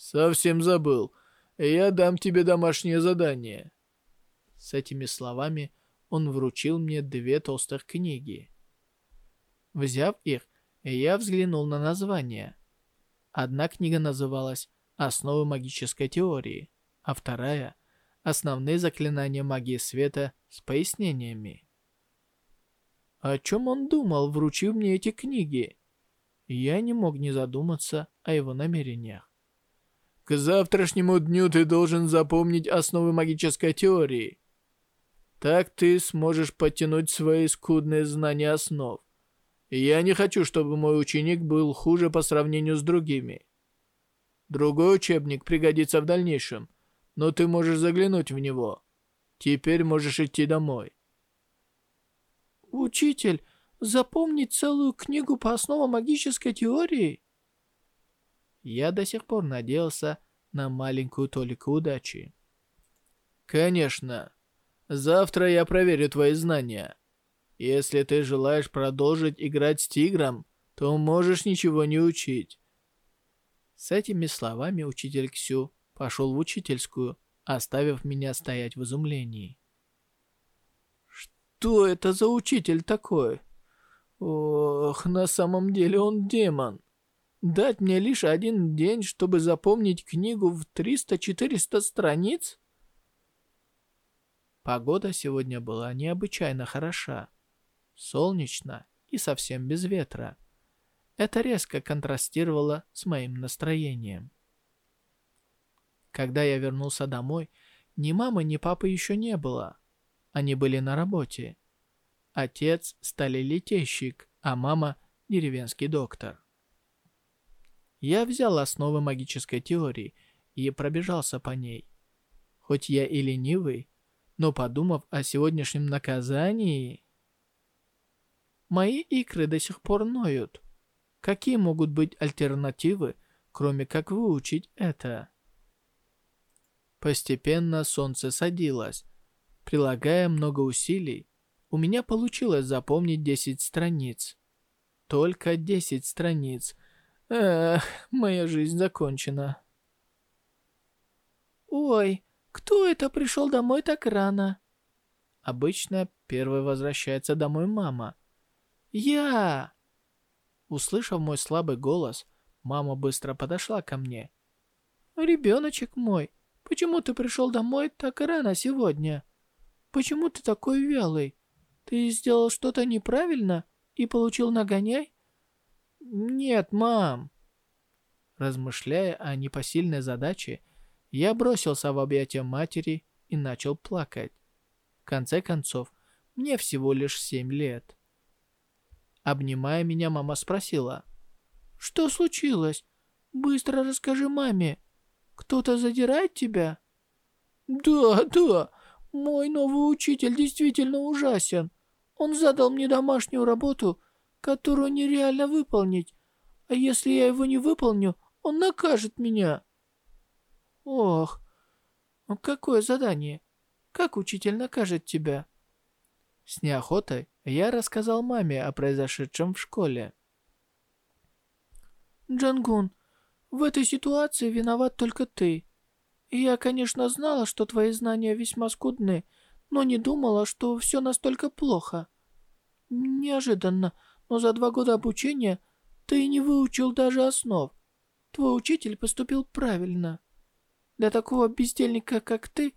Совсем забыл. Я дам тебе домашнее задание. С этими словами он вручил мне две толстых книги. Взяв их, я взглянул на название. Одна книга называлась «Основы магической теории», а вторая «Основные заклинания магии света с пояснениями». О чем он думал, вручив мне эти книги? Я не мог не задуматься о его намерениях. К завтрашнему дню ты должен запомнить основы магической теории. Так ты сможешь подтянуть свои скудные знания основ я не хочу, чтобы мой ученик был хуже по сравнению с другими. Другой учебник пригодится в дальнейшем, но ты можешь заглянуть в него. Теперь можешь идти домой. Учитель, запомнить целую книгу по основам магической теории? Я до сих пор надеялся на маленькую толику удачи. Конечно. Завтра я проверю твои знания. Если ты желаешь продолжить играть с тигром, то можешь ничего не учить». С этими словами учитель Ксю пошел в учительскую, оставив меня стоять в изумлении. «Что это за учитель такой? Ох, на самом деле он демон. Дать мне лишь один день, чтобы запомнить книгу в 300-400 страниц?» Погода сегодня была необычайно хороша солнечно и совсем без ветра. Это резко контрастировало с моим настроением. Когда я вернулся домой, ни мамы, ни папы еще не было. Они были на работе. Отец – сталелитейщик, а мама – деревенский доктор. Я взял основы магической теории и пробежался по ней. Хоть я и ленивый, но подумав о сегодняшнем наказании... Мои икры до сих пор ноют. Какие могут быть альтернативы, кроме как выучить это? Постепенно солнце садилось. Прилагая много усилий, у меня получилось запомнить 10 страниц. Только 10 страниц. Эх, моя жизнь закончена. «Ой, кто это пришел домой так рано?» Обычно первой возвращается домой мама. «Я!» Услышав мой слабый голос, мама быстро подошла ко мне. «Ребеночек мой, почему ты пришел домой так рано сегодня? Почему ты такой вялый? Ты сделал что-то неправильно и получил нагоняй?» «Нет, мам!» Размышляя о непосильной задаче, я бросился в объятия матери и начал плакать. В конце концов, мне всего лишь семь лет. Обнимая меня, мама спросила. «Что случилось? Быстро расскажи маме. Кто-то задирает тебя?» «Да, да, мой новый учитель действительно ужасен. Он задал мне домашнюю работу, которую нереально выполнить. А если я его не выполню, он накажет меня». «Ох, ну какое задание? Как учитель накажет тебя?» С неохотой я рассказал маме о произошедшем в школе. «Джангун, в этой ситуации виноват только ты. Я, конечно, знала, что твои знания весьма скудны, но не думала, что все настолько плохо. Неожиданно, но за два года обучения ты не выучил даже основ. Твой учитель поступил правильно». Для такого бездельника, как ты,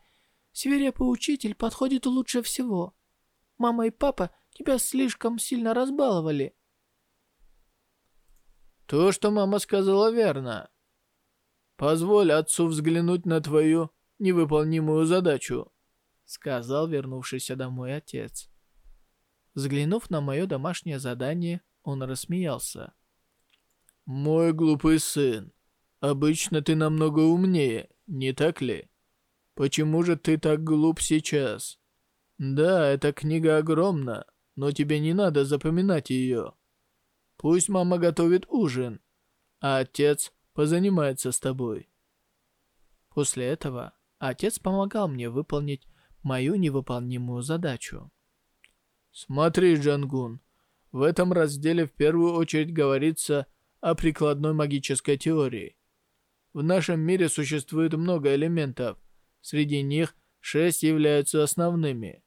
свирепый учитель подходит лучше всего. Мама и папа тебя слишком сильно разбаловали. То, что мама сказала, верно. Позволь отцу взглянуть на твою невыполнимую задачу, сказал вернувшийся домой отец. Взглянув на мое домашнее задание, он рассмеялся. «Мой глупый сын, обычно ты намного умнее не так ли? Почему же ты так глуп сейчас? Да, эта книга огромна, но тебе не надо запоминать ее. Пусть мама готовит ужин, а отец позанимается с тобой. После этого отец помогал мне выполнить мою невыполнимую задачу. Смотри, Джангун, в этом разделе в первую очередь говорится о прикладной магической теории. В нашем мире существует много элементов. Среди них шесть являются основными.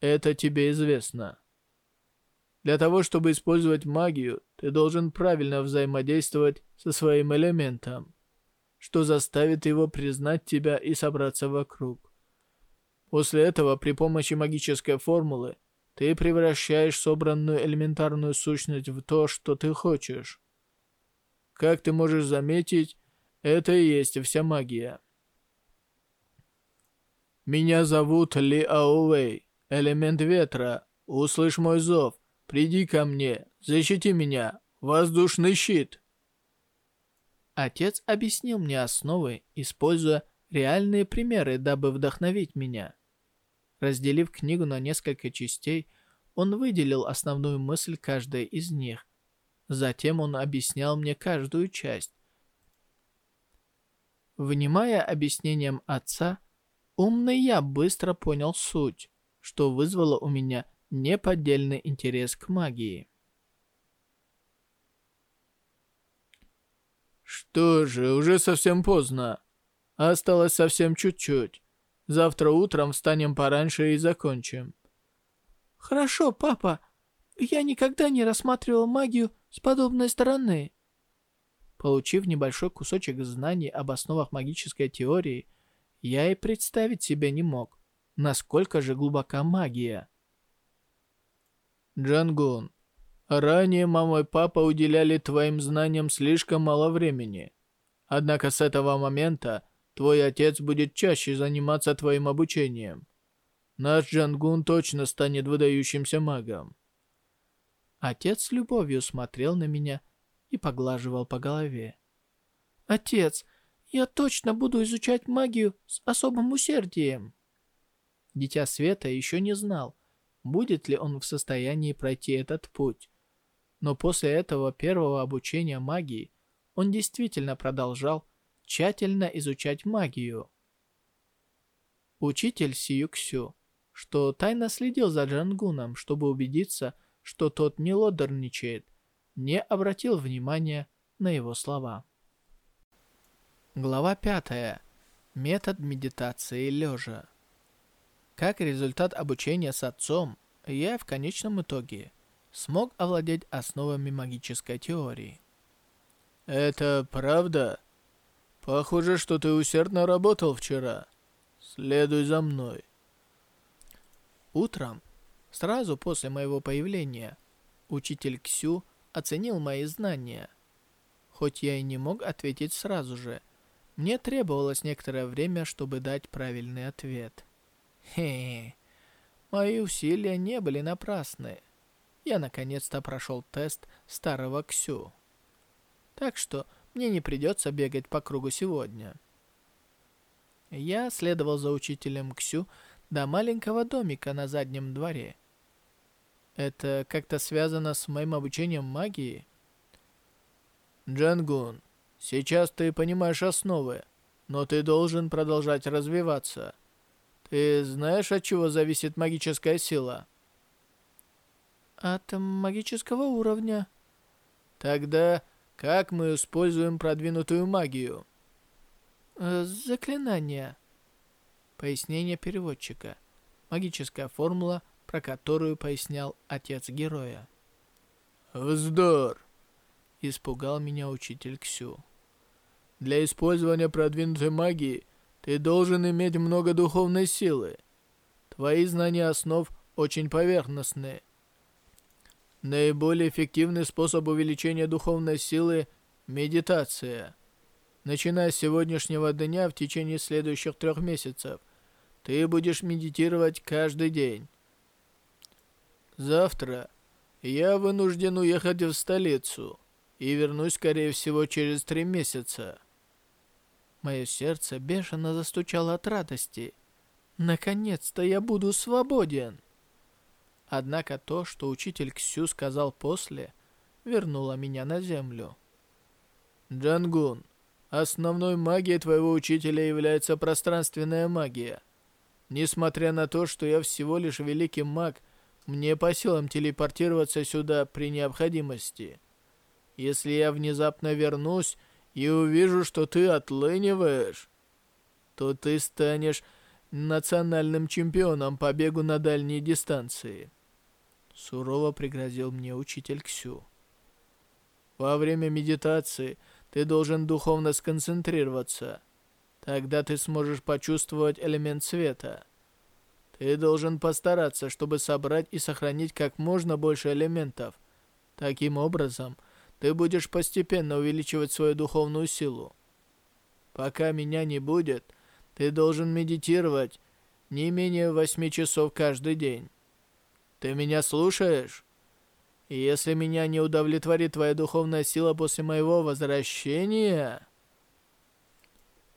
Это тебе известно. Для того, чтобы использовать магию, ты должен правильно взаимодействовать со своим элементом, что заставит его признать тебя и собраться вокруг. После этого при помощи магической формулы ты превращаешь собранную элементарную сущность в то, что ты хочешь. Как ты можешь заметить, это и есть вся магия. Меня зовут Ли Аувей, элемент ветра. Услышь мой зов. Приди ко мне, защити меня. Воздушный щит. Отец объяснил мне основы, используя реальные примеры, дабы вдохновить меня. Разделив книгу на несколько частей, он выделил основную мысль каждой из них. Затем он объяснял мне каждую часть, Внимая объяснениям отца, умный я быстро понял суть, что вызвало у меня неподдельный интерес к магии. Что же, уже совсем поздно. Осталось совсем чуть-чуть. Завтра утром встанем пораньше и закончим. Хорошо, папа. Я никогда не рассматривал магию с подобной стороны. Получив небольшой кусочек знаний об основах магической теории, я и представить себе не мог, насколько же глубока магия. Джангун, ранее мама и папа уделяли твоим знаниям слишком мало времени. Однако с этого момента твой отец будет чаще заниматься твоим обучением. Наш Джангун точно станет выдающимся магом. Отец с любовью смотрел на меня и поглаживал по голове. «Отец, я точно буду изучать магию с особым усердием». Дитя Света еще не знал, будет ли он в состоянии пройти этот путь. Но после этого первого обучения магии он действительно продолжал тщательно изучать магию. Учитель Сиюксю, что тайно следил за Джангуном, чтобы убедиться, что тот не лодерничает, не обратил внимания на его слова. Глава 5. Метод медитации лежа. Как результат обучения с отцом, я в конечном итоге смог овладеть основами магической теории. «Это правда? Похоже, что ты усердно работал вчера. Следуй за мной». Утром, сразу после моего появления, учитель Ксю оценил мои знания. Хоть я и не мог ответить сразу же, мне требовалось некоторое время, чтобы дать правильный ответ. Хе, мои усилия не были напрасны. Я наконец-то прошел тест старого Ксю. Так что мне не придется бегать по кругу сегодня. Я следовал за учителем Ксю до маленького домика на заднем дворе. Это как-то связано с моим обучением магии? Джангун, сейчас ты понимаешь основы, но ты должен продолжать развиваться. Ты знаешь, от чего зависит магическая сила? От магического уровня. Тогда как мы используем продвинутую магию? Э, заклинание. Пояснение переводчика. Магическая формула, про которую пояснял отец героя. «Вздор!» — испугал меня учитель Ксю. «Для использования продвинутой магии ты должен иметь много духовной силы. Твои знания основ очень поверхностные. Наиболее эффективный способ увеличения духовной силы – медитация. Начиная с сегодняшнего дня в течение следующих трех месяцев, ты будешь медитировать каждый день. Завтра я вынужден уехать в столицу и вернусь, скорее всего, через три месяца. Мое сердце бешено застучало от радости. Наконец-то я буду свободен. Однако то, что учитель Ксю сказал после, вернуло меня на землю. Джангун, основной магией твоего учителя является пространственная магия. Несмотря на то, что я всего лишь великий маг, мне по силам телепортироваться сюда при необходимости. Если я внезапно вернусь и увижу, что ты отлыниваешь, то ты станешь национальным чемпионом по бегу на дальние дистанции. Сурово пригрозил мне учитель Ксю. Во время медитации ты должен духовно сконцентрироваться. Тогда ты сможешь почувствовать элемент света. Ты должен постараться, чтобы собрать и сохранить как можно больше элементов. Таким образом, ты будешь постепенно увеличивать свою духовную силу. Пока меня не будет, ты должен медитировать не менее восьми часов каждый день. Ты меня слушаешь? Если меня не удовлетворит твоя духовная сила после моего возвращения...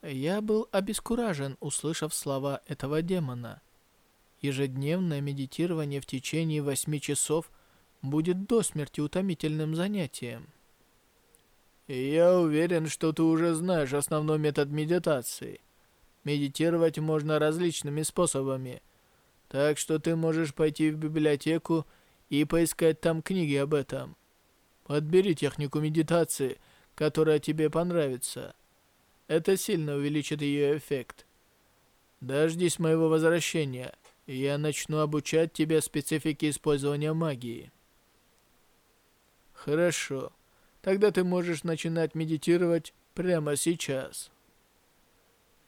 Я был обескуражен, услышав слова этого демона. Ежедневное медитирование в течение восьми часов будет до смерти утомительным занятием. Я уверен, что ты уже знаешь основной метод медитации. Медитировать можно различными способами. Так что ты можешь пойти в библиотеку и поискать там книги об этом. Подбери технику медитации, которая тебе понравится. Это сильно увеличит ее эффект. Дождись моего возвращения, и я начну обучать тебя специфике использования магии. Хорошо. Тогда ты можешь начинать медитировать прямо сейчас.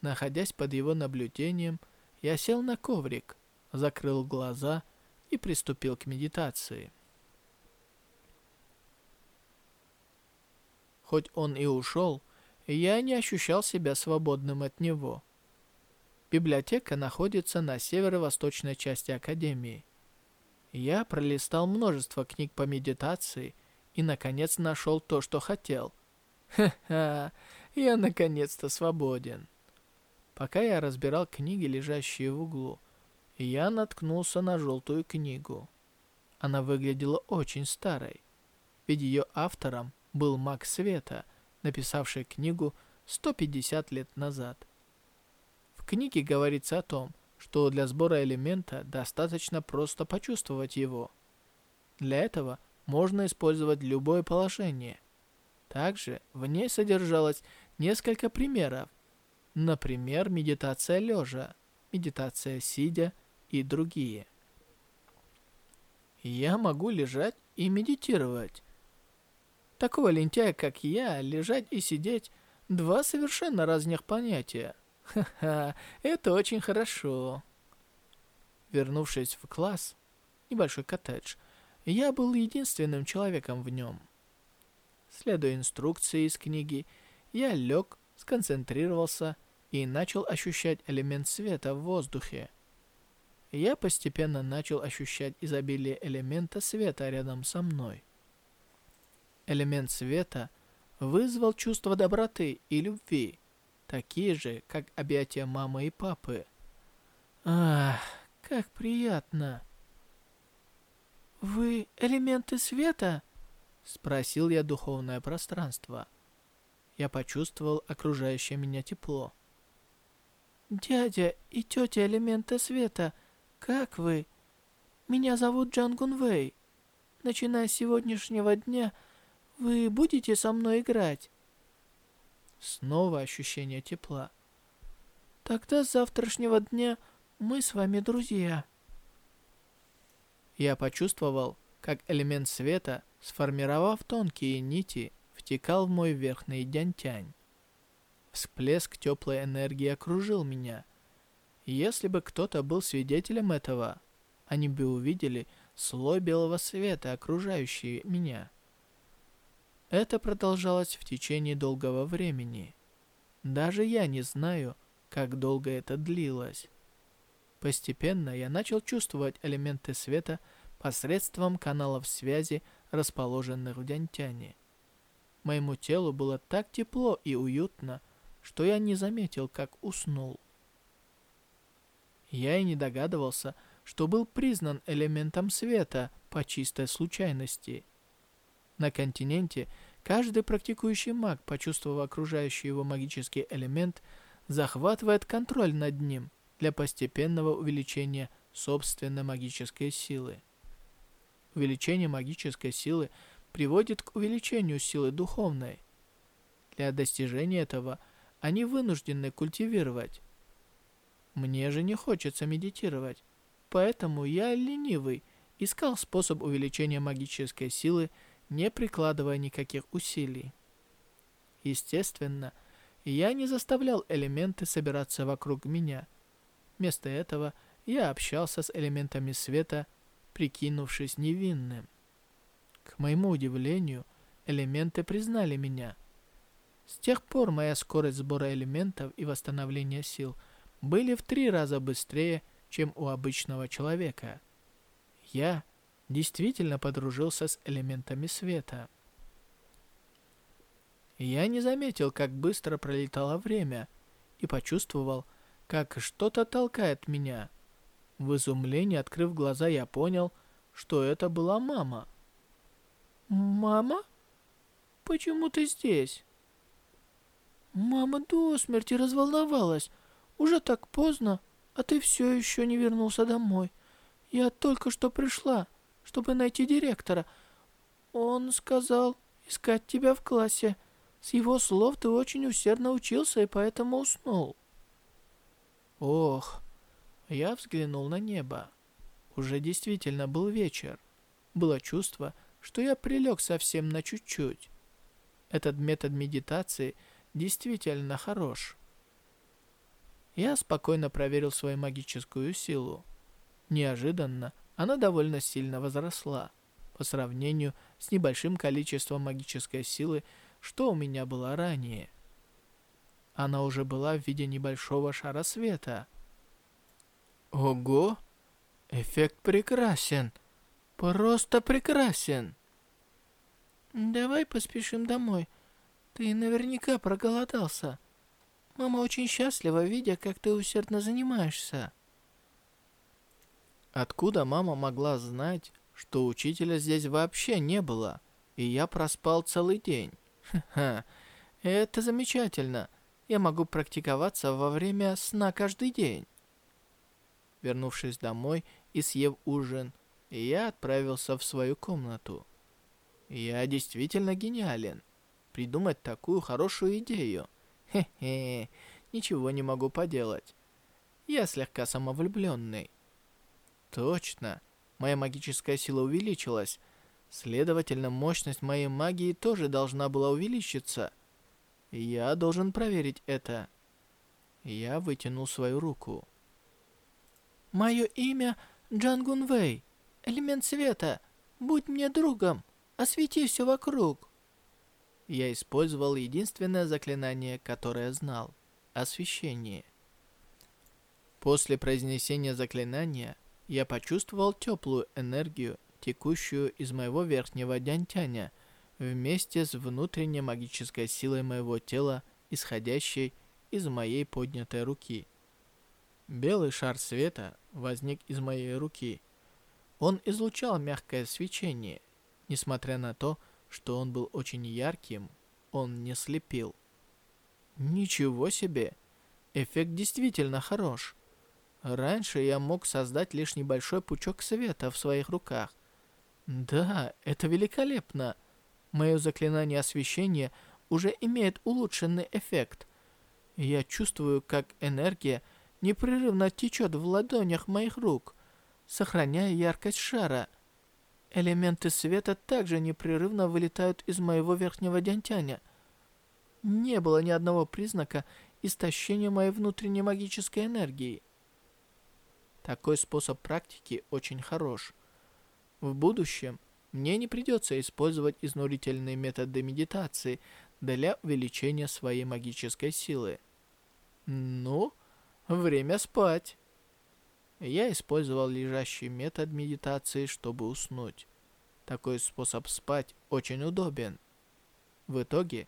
Находясь под его наблюдением, я сел на коврик, закрыл глаза и приступил к медитации. Хоть он и ушел, я не ощущал себя свободным от него. Библиотека находится на северо-восточной части Академии. Я пролистал множество книг по медитации и, наконец, нашел то, что хотел. Ха-ха, я наконец-то свободен. Пока я разбирал книги, лежащие в углу, я наткнулся на желтую книгу. Она выглядела очень старой, ведь ее автором был маг света, написавший книгу 150 лет назад. В книге говорится о том, что для сбора элемента достаточно просто почувствовать его. Для этого можно использовать любое положение. Также в ней содержалось несколько примеров. Например, медитация лежа, медитация сидя и другие. Я могу лежать и медитировать. Такого лентяя, как я, лежать и сидеть – два совершенно разных понятия. Ха-ха, это очень хорошо. Вернувшись в класс, небольшой коттедж, я был единственным человеком в нем. Следуя инструкции из книги, я лег, сконцентрировался и начал ощущать элемент света в воздухе. Я постепенно начал ощущать изобилие элемента света рядом со мной. Элемент света вызвал чувство доброты и любви, такие же, как объятия мамы и папы. Ах, как приятно! «Вы элементы света?» — спросил я духовное пространство. Я почувствовал окружающее меня тепло. «Дядя и тетя элементы света, как вы? Меня зовут Джан Гунвей. Начиная с сегодняшнего дня, вы будете со мной играть?» Снова ощущение тепла. «Тогда с завтрашнего дня мы с вами друзья». Я почувствовал, как элемент света, сформировав тонкие нити, втекал в мой верхний дянтянь. Всплеск теплой энергии окружил меня. Если бы кто-то был свидетелем этого, они бы увидели слой белого света, окружающий меня. Это продолжалось в течение долгого времени. Даже я не знаю, как долго это длилось. Постепенно я начал чувствовать элементы света посредством каналов связи, расположенных в Дянтяне. Моему телу было так тепло и уютно, что я не заметил, как уснул. Я и не догадывался, что был признан элементом света по чистой случайности. На континенте каждый практикующий маг, почувствовав окружающий его магический элемент, захватывает контроль над ним для постепенного увеличения собственной магической силы. Увеличение магической силы приводит к увеличению силы духовной. Для достижения этого они вынуждены культивировать. Мне же не хочется медитировать, поэтому я ленивый, искал способ увеличения магической силы, не прикладывая никаких усилий. Естественно, я не заставлял элементы собираться вокруг меня – Вместо этого я общался с элементами света, прикинувшись невинным. К моему удивлению, элементы признали меня. С тех пор моя скорость сбора элементов и восстановления сил были в три раза быстрее, чем у обычного человека. Я действительно подружился с элементами света. Я не заметил, как быстро пролетало время, и почувствовал, как что-то толкает меня. В изумлении, открыв глаза, я понял, что это была мама. «Мама? Почему ты здесь?» «Мама до смерти разволновалась. Уже так поздно, а ты все еще не вернулся домой. Я только что пришла, чтобы найти директора. Он сказал искать тебя в классе. С его слов ты очень усердно учился и поэтому уснул». Ох, я взглянул на небо. Уже действительно был вечер. Было чувство, что я прилег совсем на чуть-чуть. Этот метод медитации действительно хорош. Я спокойно проверил свою магическую силу. Неожиданно она довольно сильно возросла по сравнению с небольшим количеством магической силы, что у меня было ранее. Она уже была в виде небольшого шара света. Ого! Эффект прекрасен! Просто прекрасен! Давай поспешим домой. Ты наверняка проголодался. Мама очень счастлива, видя, как ты усердно занимаешься. Откуда мама могла знать, что учителя здесь вообще не было, и я проспал целый день? Ха-ха, это замечательно я могу практиковаться во время сна каждый день. Вернувшись домой и съев ужин, я отправился в свою комнату. Я действительно гениален. Придумать такую хорошую идею. Хе-хе, ничего не могу поделать. Я слегка самовлюбленный. Точно, моя магическая сила увеличилась. Следовательно, мощность моей магии тоже должна была увеличиться. Я должен проверить это. Я вытянул свою руку. «Мое имя Джангун Вэй, элемент света. Будь мне другом, освети все вокруг». Я использовал единственное заклинание, которое знал — освещение. После произнесения заклинания я почувствовал теплую энергию, текущую из моего верхнего дянтяня, вместе с внутренней магической силой моего тела, исходящей из моей поднятой руки. Белый шар света возник из моей руки. Он излучал мягкое свечение. Несмотря на то, что он был очень ярким, он не слепил. Ничего себе! Эффект действительно хорош. Раньше я мог создать лишь небольшой пучок света в своих руках. Да, это великолепно. Мое заклинание освещения уже имеет улучшенный эффект. Я чувствую, как энергия непрерывно течет в ладонях моих рук, сохраняя яркость шара. Элементы света также непрерывно вылетают из моего верхнего дянтяня. Не было ни одного признака истощения моей внутренней магической энергии. Такой способ практики очень хорош. В будущем мне не придется использовать изнурительные методы медитации для увеличения своей магической силы. Ну, время спать. Я использовал лежащий метод медитации, чтобы уснуть. Такой способ спать очень удобен. В итоге,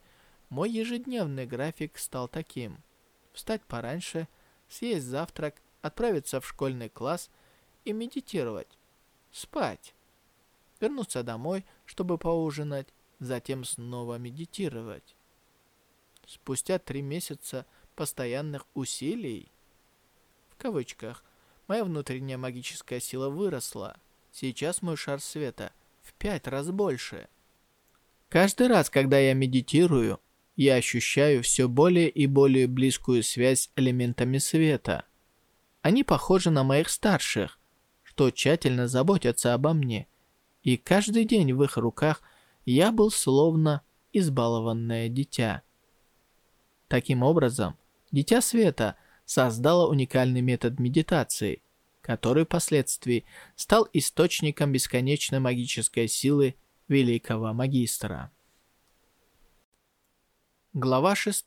мой ежедневный график стал таким. Встать пораньше, съесть завтрак, отправиться в школьный класс и медитировать. Спать вернуться домой, чтобы поужинать, затем снова медитировать. Спустя три месяца постоянных усилий, в кавычках, моя внутренняя магическая сила выросла. Сейчас мой шар света в пять раз больше. Каждый раз, когда я медитирую, я ощущаю все более и более близкую связь с элементами света. Они похожи на моих старших, что тщательно заботятся обо мне и каждый день в их руках я был словно избалованное дитя. Таким образом, Дитя Света создало уникальный метод медитации, который впоследствии стал источником бесконечной магической силы великого магистра. Глава 6.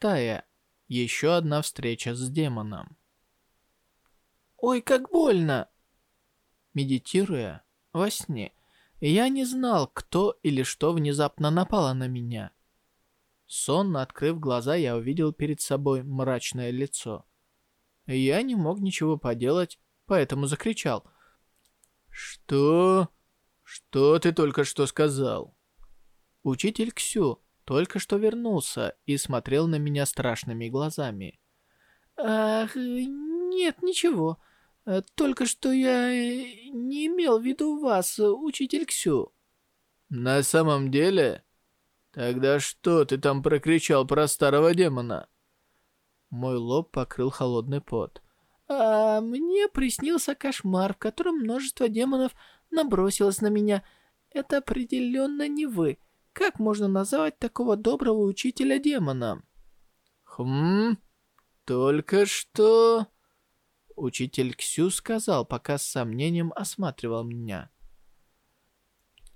Еще одна встреча с демоном. «Ой, как больно!» Медитируя во сне, я не знал, кто или что внезапно напало на меня. Сонно открыв глаза, я увидел перед собой мрачное лицо. Я не мог ничего поделать, поэтому закричал. «Что? Что ты только что сказал?» Учитель Ксю только что вернулся и смотрел на меня страшными глазами. «Ах, нет, ничего. Только что я э, не имел в виду вас, учитель Ксю. На самом деле? Тогда что ты там прокричал про старого демона? Мой лоб покрыл холодный пот. А мне приснился кошмар, в котором множество демонов набросилось на меня. Это определенно не вы. Как можно назвать такого доброго учителя демона? Хм, только что... Учитель Ксю сказал, пока с сомнением осматривал меня.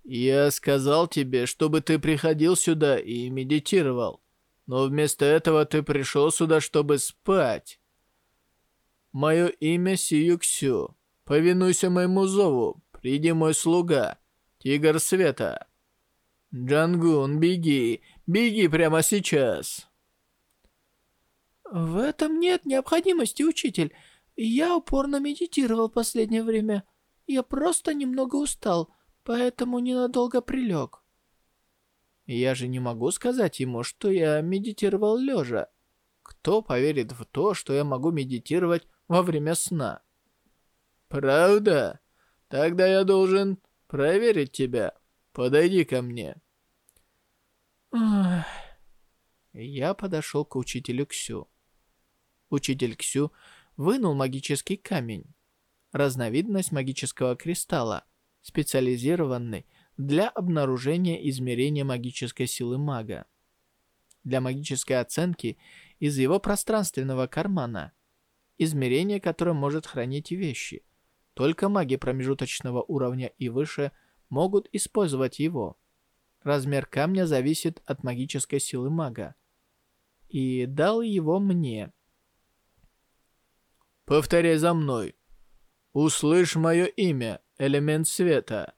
«Я сказал тебе, чтобы ты приходил сюда и медитировал, но вместо этого ты пришел сюда, чтобы спать. Мое имя Сию Ксю. Повинуйся моему зову, приди мой слуга, Тигр Света. Джангун, беги, беги прямо сейчас!» «В этом нет необходимости, учитель. Я упорно медитировал последнее время. Я просто немного устал, поэтому ненадолго прилег. Я же не могу сказать ему, что я медитировал лежа. Кто поверит в то, что я могу медитировать во время сна? Правда? Тогда я должен проверить тебя. Подойди ко мне. Ах. Я подошел к учителю Ксю. Учитель Ксю вынул магический камень. Разновидность магического кристалла, специализированный для обнаружения измерения магической силы мага. Для магической оценки из его пространственного кармана, измерение которое может хранить вещи. Только маги промежуточного уровня и выше могут использовать его. Размер камня зависит от магической силы мага. И дал его мне. Повторяй за мной. Услышь мое имя, элемент света.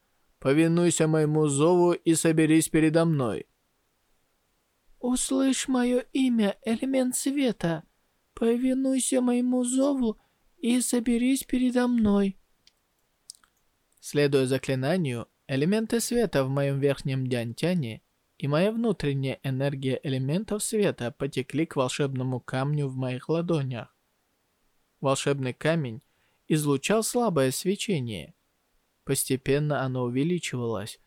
Повинуйся моему зову и соберись передо мной. Услышь мое имя, элемент света. Повинуйся моему зову и соберись передо мной. Следуя заклинанию, элементы света в моем верхнем дянтяне и моя внутренняя энергия элементов света потекли к волшебному камню в моих ладонях. Волшебный камень излучал слабое свечение. Постепенно оно увеличивалось.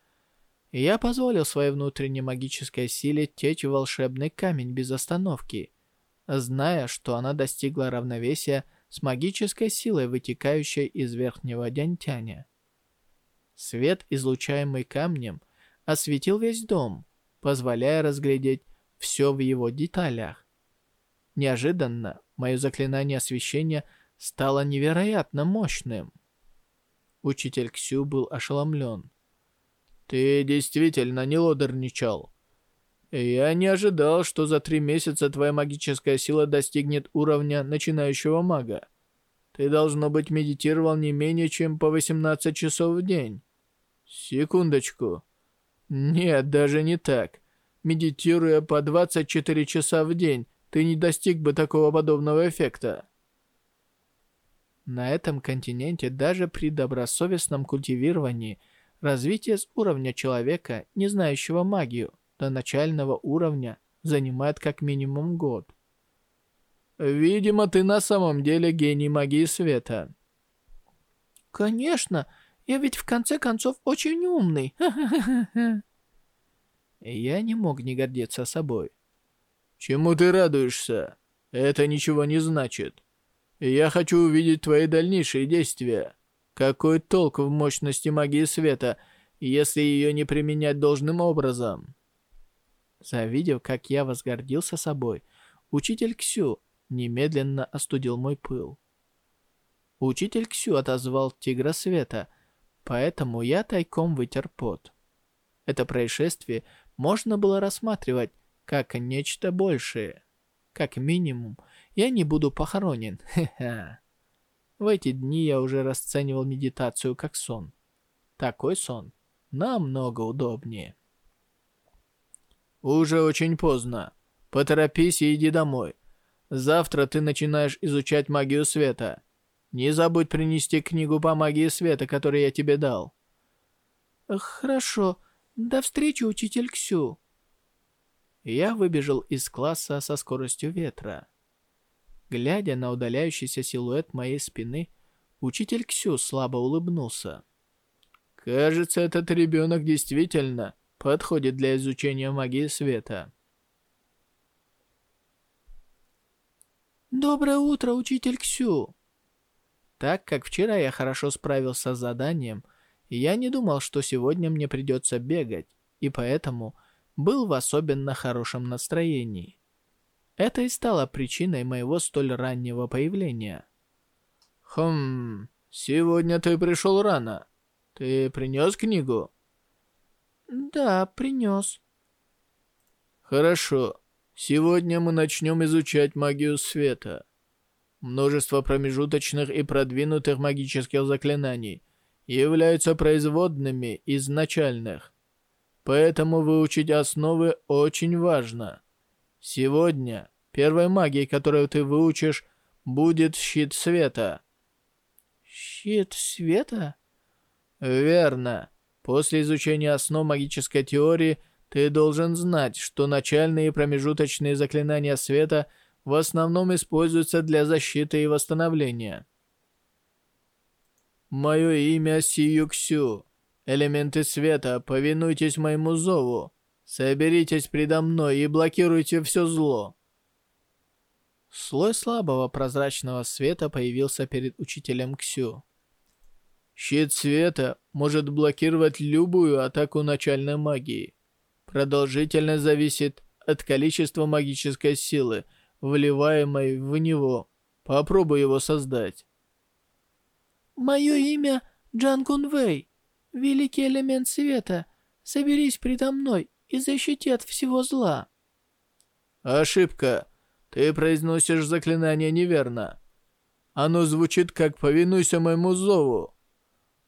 И я позволил своей внутренней магической силе течь в волшебный камень без остановки, зная, что она достигла равновесия с магической силой, вытекающей из верхнего дянтяня. Свет, излучаемый камнем, осветил весь дом, позволяя разглядеть все в его деталях. Неожиданно мое заклинание освещения стало невероятно мощным. Учитель Ксю был ошеломлен. «Ты действительно не лодерничал. Я не ожидал, что за три месяца твоя магическая сила достигнет уровня начинающего мага. Ты, должно быть, медитировал не менее чем по 18 часов в день. Секундочку. Нет, даже не так. Медитируя по 24 часа в день, ты не достиг бы такого подобного эффекта. На этом континенте даже при добросовестном культивировании развитие с уровня человека, не знающего магию, до начального уровня занимает как минимум год. Видимо, ты на самом деле гений магии света. Конечно, я ведь в конце концов очень умный. Я не мог не гордиться собой. Чему ты радуешься? Это ничего не значит. Я хочу увидеть твои дальнейшие действия. Какой толк в мощности магии света, если ее не применять должным образом? Завидев, как я возгордился собой, учитель Ксю немедленно остудил мой пыл. Учитель Ксю отозвал тигра света, поэтому я тайком вытер пот. Это происшествие можно было рассматривать как нечто большее. Как минимум, я не буду похоронен. Хе-хе. В эти дни я уже расценивал медитацию как сон. Такой сон намного удобнее. Уже очень поздно. Поторопись и иди домой. Завтра ты начинаешь изучать магию света. Не забудь принести книгу по магии света, которую я тебе дал. Хорошо. До встречи, учитель Ксю. Я выбежал из класса со скоростью ветра. Глядя на удаляющийся силуэт моей спины, учитель Ксю слабо улыбнулся. «Кажется, этот ребенок действительно подходит для изучения магии света». «Доброе утро, учитель Ксю!» Так как вчера я хорошо справился с заданием, я не думал, что сегодня мне придется бегать, и поэтому был в особенно хорошем настроении. Это и стало причиной моего столь раннего появления. «Хм, сегодня ты пришел рано. Ты принес книгу?» «Да, принес». «Хорошо. Сегодня мы начнем изучать магию света. Множество промежуточных и продвинутых магических заклинаний являются производными из начальных. Поэтому выучить основы очень важно. Сегодня первой магией, которую ты выучишь, будет щит света. Щит света? Верно. После изучения основ магической теории ты должен знать, что начальные и промежуточные заклинания света в основном используются для защиты и восстановления. Мое имя Сиюксю. Элементы света, повинуйтесь моему зову. Соберитесь предо мной и блокируйте все зло. Слой слабого прозрачного света появился перед учителем Ксю. Щит света может блокировать любую атаку начальной магии. Продолжительность зависит от количества магической силы, вливаемой в него. Попробуй его создать. Мое имя Джан Кунвей, великий элемент света. Соберись предо мной и защити от всего зла. Ошибка. Ты произносишь заклинание неверно. Оно звучит как «повинуйся моему зову».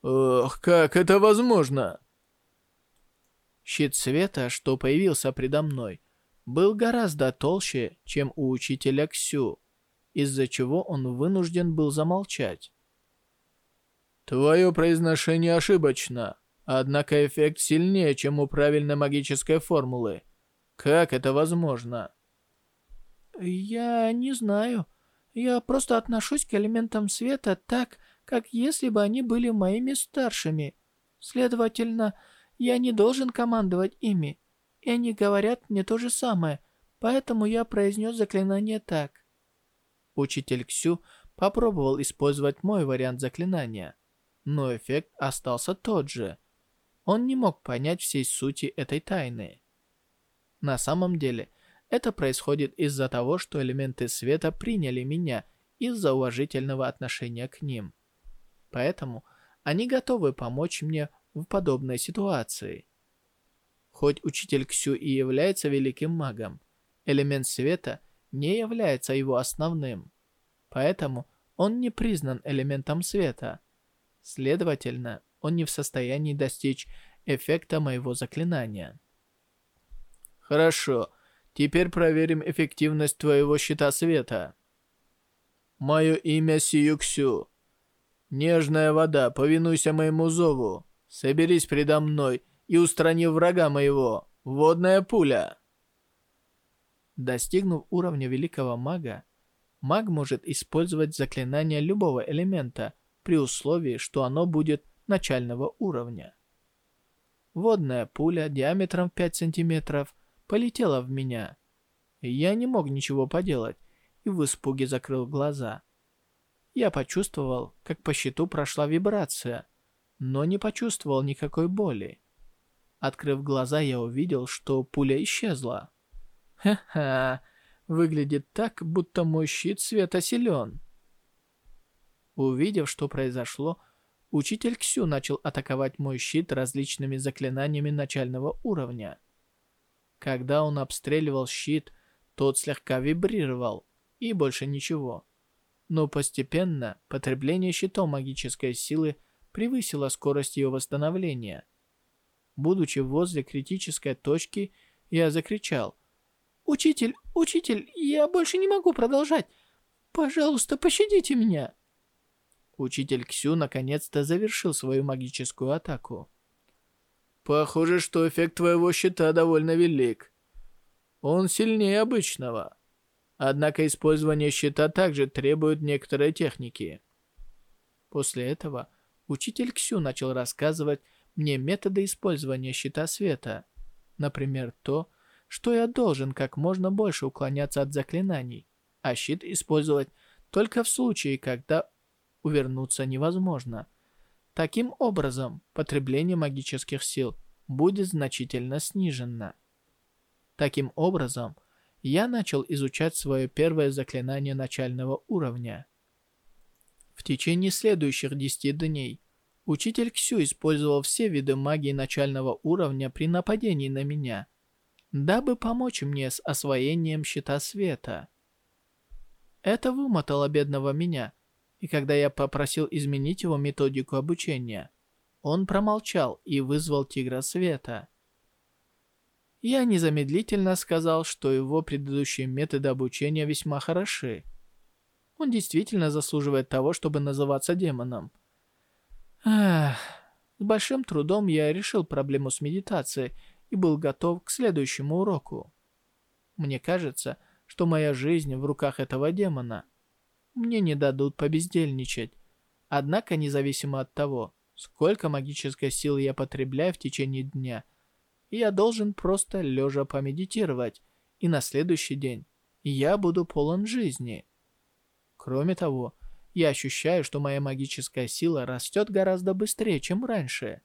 Ох, как это возможно? Щит света, что появился предо мной, был гораздо толще, чем у учителя Ксю, из-за чего он вынужден был замолчать. Твое произношение ошибочно, однако эффект сильнее, чем у правильной магической формулы. Как это возможно? Я не знаю. Я просто отношусь к элементам света так, как если бы они были моими старшими. Следовательно, я не должен командовать ими. И они говорят мне то же самое, поэтому я произнес заклинание так. Учитель Ксю попробовал использовать мой вариант заклинания, но эффект остался тот же. Он не мог понять всей сути этой тайны. На самом деле, это происходит из-за того, что элементы света приняли меня из-за уважительного отношения к ним. Поэтому они готовы помочь мне в подобной ситуации. Хоть учитель Ксю и является великим магом, элемент света не является его основным. Поэтому он не признан элементом света. Следовательно, он не в состоянии достичь эффекта моего заклинания. Хорошо. Теперь проверим эффективность твоего щита света. Мое имя Сиюксю. Нежная вода, повинуйся моему зову. Соберись предо мной и устрани врага моего. Водная пуля. Достигнув уровня великого мага, маг может использовать заклинание любого элемента при условии, что оно будет начального уровня. Водная пуля диаметром 5 сантиметров полетела в меня. Я не мог ничего поделать и в испуге закрыл глаза. Я почувствовал, как по щиту прошла вибрация, но не почувствовал никакой боли. Открыв глаза, я увидел, что пуля исчезла. Ха-ха, выглядит так, будто мой щит света силен. Увидев, что произошло, учитель Ксю начал атаковать мой щит различными заклинаниями начального уровня. Когда он обстреливал щит, тот слегка вибрировал, и больше ничего. Но постепенно потребление щитом магической силы превысило скорость ее восстановления. Будучи возле критической точки, я закричал. «Учитель, учитель, я больше не могу продолжать! Пожалуйста, пощадите меня!» Учитель Ксю наконец-то завершил свою магическую атаку. Похоже, что эффект твоего щита довольно велик. Он сильнее обычного. Однако использование щита также требует некоторой техники. После этого учитель Ксю начал рассказывать мне методы использования щита света. Например, то, что я должен как можно больше уклоняться от заклинаний, а щит использовать только в случае, когда увернуться невозможно – Таким образом, потребление магических сил будет значительно снижено. Таким образом, я начал изучать свое первое заклинание начального уровня. В течение следующих 10 дней учитель Ксю использовал все виды магии начального уровня при нападении на меня, дабы помочь мне с освоением щита света. Это вымотало бедного меня, и когда я попросил изменить его методику обучения, он промолчал и вызвал Тигра Света. Я незамедлительно сказал, что его предыдущие методы обучения весьма хороши. Он действительно заслуживает того, чтобы называться демоном. Ах, с большим трудом я решил проблему с медитацией и был готов к следующему уроку. Мне кажется, что моя жизнь в руках этого демона – мне не дадут побездельничать. Однако, независимо от того, сколько магической силы я потребляю в течение дня, я должен просто лежа помедитировать, и на следующий день я буду полон жизни. Кроме того, я ощущаю, что моя магическая сила растет гораздо быстрее, чем раньше.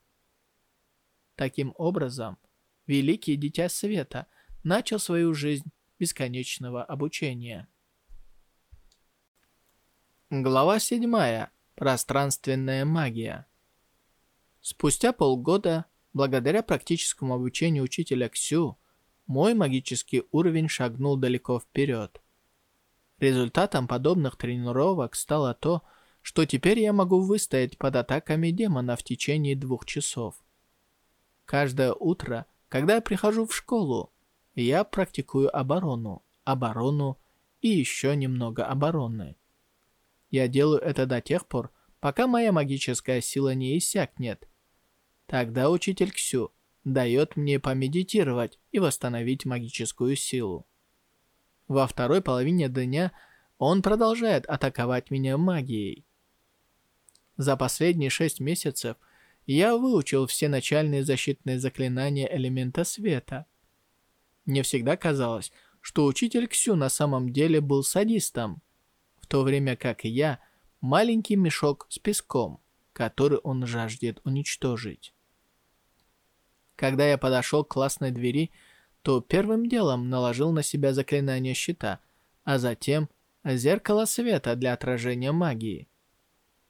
Таким образом, Великий Дитя Света начал свою жизнь бесконечного обучения. Глава 7. Пространственная магия. Спустя полгода, благодаря практическому обучению учителя Ксю, мой магический уровень шагнул далеко вперед. Результатом подобных тренировок стало то, что теперь я могу выстоять под атаками демона в течение двух часов. Каждое утро, когда я прихожу в школу, я практикую оборону, оборону и еще немного обороны. Я делаю это до тех пор, пока моя магическая сила не иссякнет. Тогда учитель Ксю дает мне помедитировать и восстановить магическую силу. Во второй половине дня он продолжает атаковать меня магией. За последние шесть месяцев я выучил все начальные защитные заклинания элемента света. Мне всегда казалось, что учитель Ксю на самом деле был садистом, в то время как я – маленький мешок с песком, который он жаждет уничтожить. Когда я подошел к классной двери, то первым делом наложил на себя заклинание щита, а затем зеркало света для отражения магии.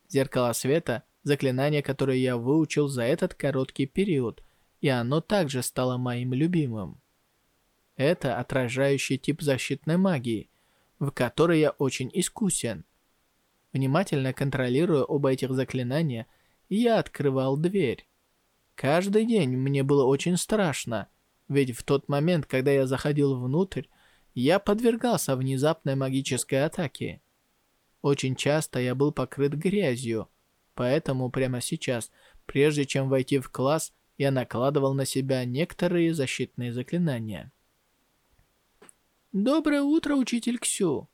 Зеркало света – заклинание, которое я выучил за этот короткий период, и оно также стало моим любимым. Это отражающий тип защитной магии, в которой я очень искусен. Внимательно контролируя оба этих заклинания, я открывал дверь. Каждый день мне было очень страшно – ведь в тот момент, когда я заходил внутрь, я подвергался внезапной магической атаке. Очень часто я был покрыт грязью, поэтому прямо сейчас, прежде чем войти в класс, я накладывал на себя некоторые защитные заклинания. «Доброе утро, учитель Ксю!»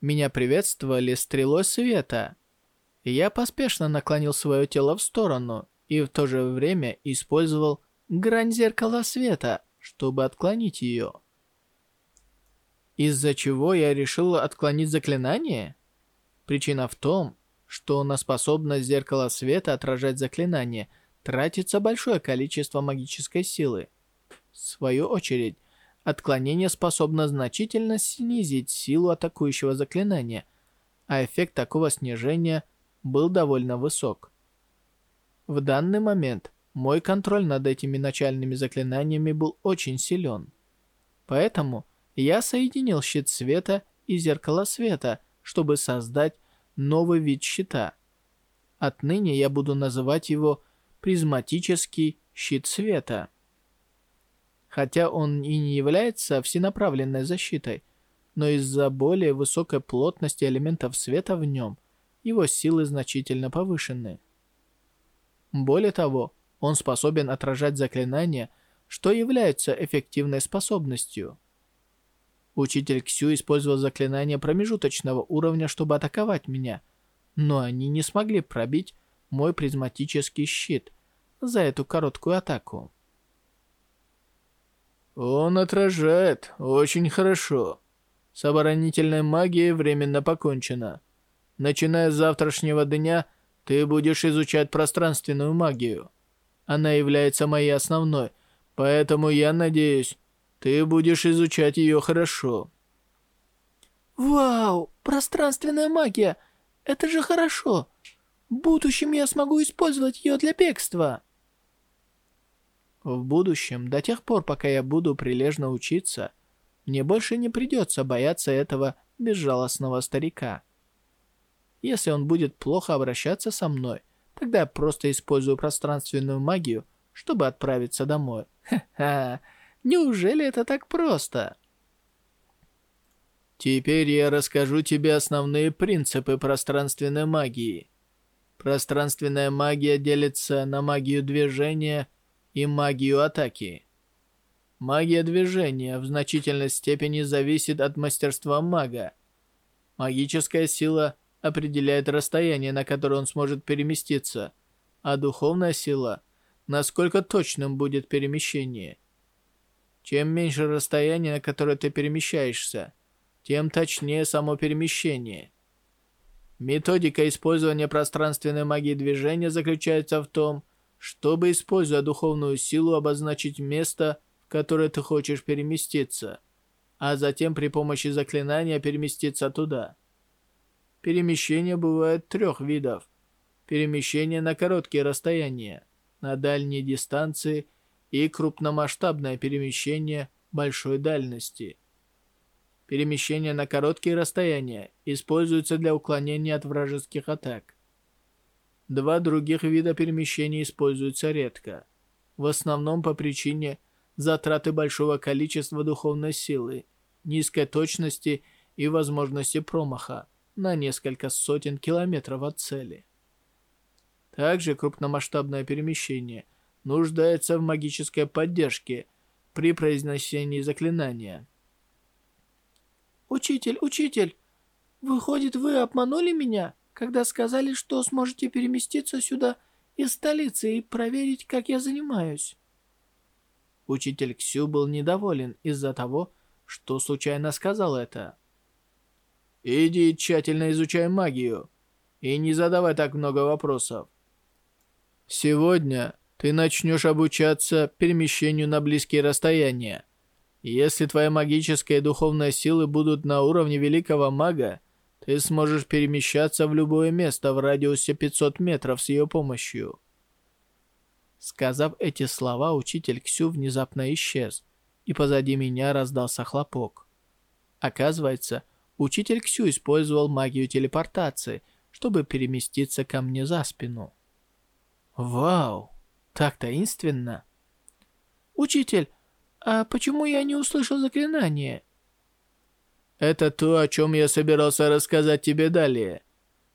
Меня приветствовали стрелой света. Я поспешно наклонил свое тело в сторону и в то же время использовал грань зеркала света, чтобы отклонить ее. Из-за чего я решил отклонить заклинание? Причина в том, что на способность зеркала света отражать заклинание тратится большое количество магической силы. В свою очередь, отклонение способно значительно снизить силу атакующего заклинания, а эффект такого снижения был довольно высок. В данный момент мой контроль над этими начальными заклинаниями был очень силен. Поэтому я соединил щит света и зеркало света, чтобы создать новый вид щита. Отныне я буду называть его призматический щит света. Хотя он и не является всенаправленной защитой, но из-за более высокой плотности элементов света в нем, его силы значительно повышены. Более того, он способен отражать заклинания, что является эффективной способностью. Учитель Ксю использовал заклинания промежуточного уровня, чтобы атаковать меня, но они не смогли пробить мой призматический щит за эту короткую атаку. Он отражает очень хорошо. С оборонительной магией временно покончено. Начиная с завтрашнего дня, ты будешь изучать пространственную магию. Она является моей основной, поэтому я надеюсь, ты будешь изучать ее хорошо». «Вау! Пространственная магия! Это же хорошо! В будущем я смогу использовать ее для бегства!» В будущем, до тех пор, пока я буду прилежно учиться, мне больше не придется бояться этого безжалостного старика. Если он будет плохо обращаться со мной, Тогда я просто использую пространственную магию, чтобы отправиться домой. Ха-ха, неужели это так просто? Теперь я расскажу тебе основные принципы пространственной магии. Пространственная магия делится на магию движения и магию атаки. Магия движения в значительной степени зависит от мастерства мага. Магическая сила определяет расстояние, на которое он сможет переместиться, а духовная сила – насколько точным будет перемещение. Чем меньше расстояние, на которое ты перемещаешься, тем точнее само перемещение. Методика использования пространственной магии движения заключается в том, чтобы, используя духовную силу, обозначить место, в которое ты хочешь переместиться, а затем при помощи заклинания переместиться туда. Перемещение бывает трех видов. Перемещение на короткие расстояния, на дальние дистанции и крупномасштабное перемещение большой дальности. Перемещение на короткие расстояния используется для уклонения от вражеских атак. Два других вида перемещения используются редко, в основном по причине затраты большого количества духовной силы, низкой точности и возможности промаха на несколько сотен километров от цели. Также крупномасштабное перемещение нуждается в магической поддержке при произношении заклинания. «Учитель, учитель, выходит, вы обманули меня, когда сказали, что сможете переместиться сюда из столицы и проверить, как я занимаюсь?» Учитель Ксю был недоволен из-за того, что случайно сказал это. Иди тщательно изучай магию и не задавай так много вопросов. Сегодня ты начнешь обучаться перемещению на близкие расстояния. Если твоя магическая и духовная силы будут на уровне великого мага, ты сможешь перемещаться в любое место в радиусе 500 метров с ее помощью. Сказав эти слова, учитель Ксю внезапно исчез, и позади меня раздался хлопок. Оказывается, Учитель Ксю использовал магию телепортации, чтобы переместиться ко мне за спину. Вау, так таинственно. Учитель, а почему я не услышал заклинание? Это то, о чем я собирался рассказать тебе далее.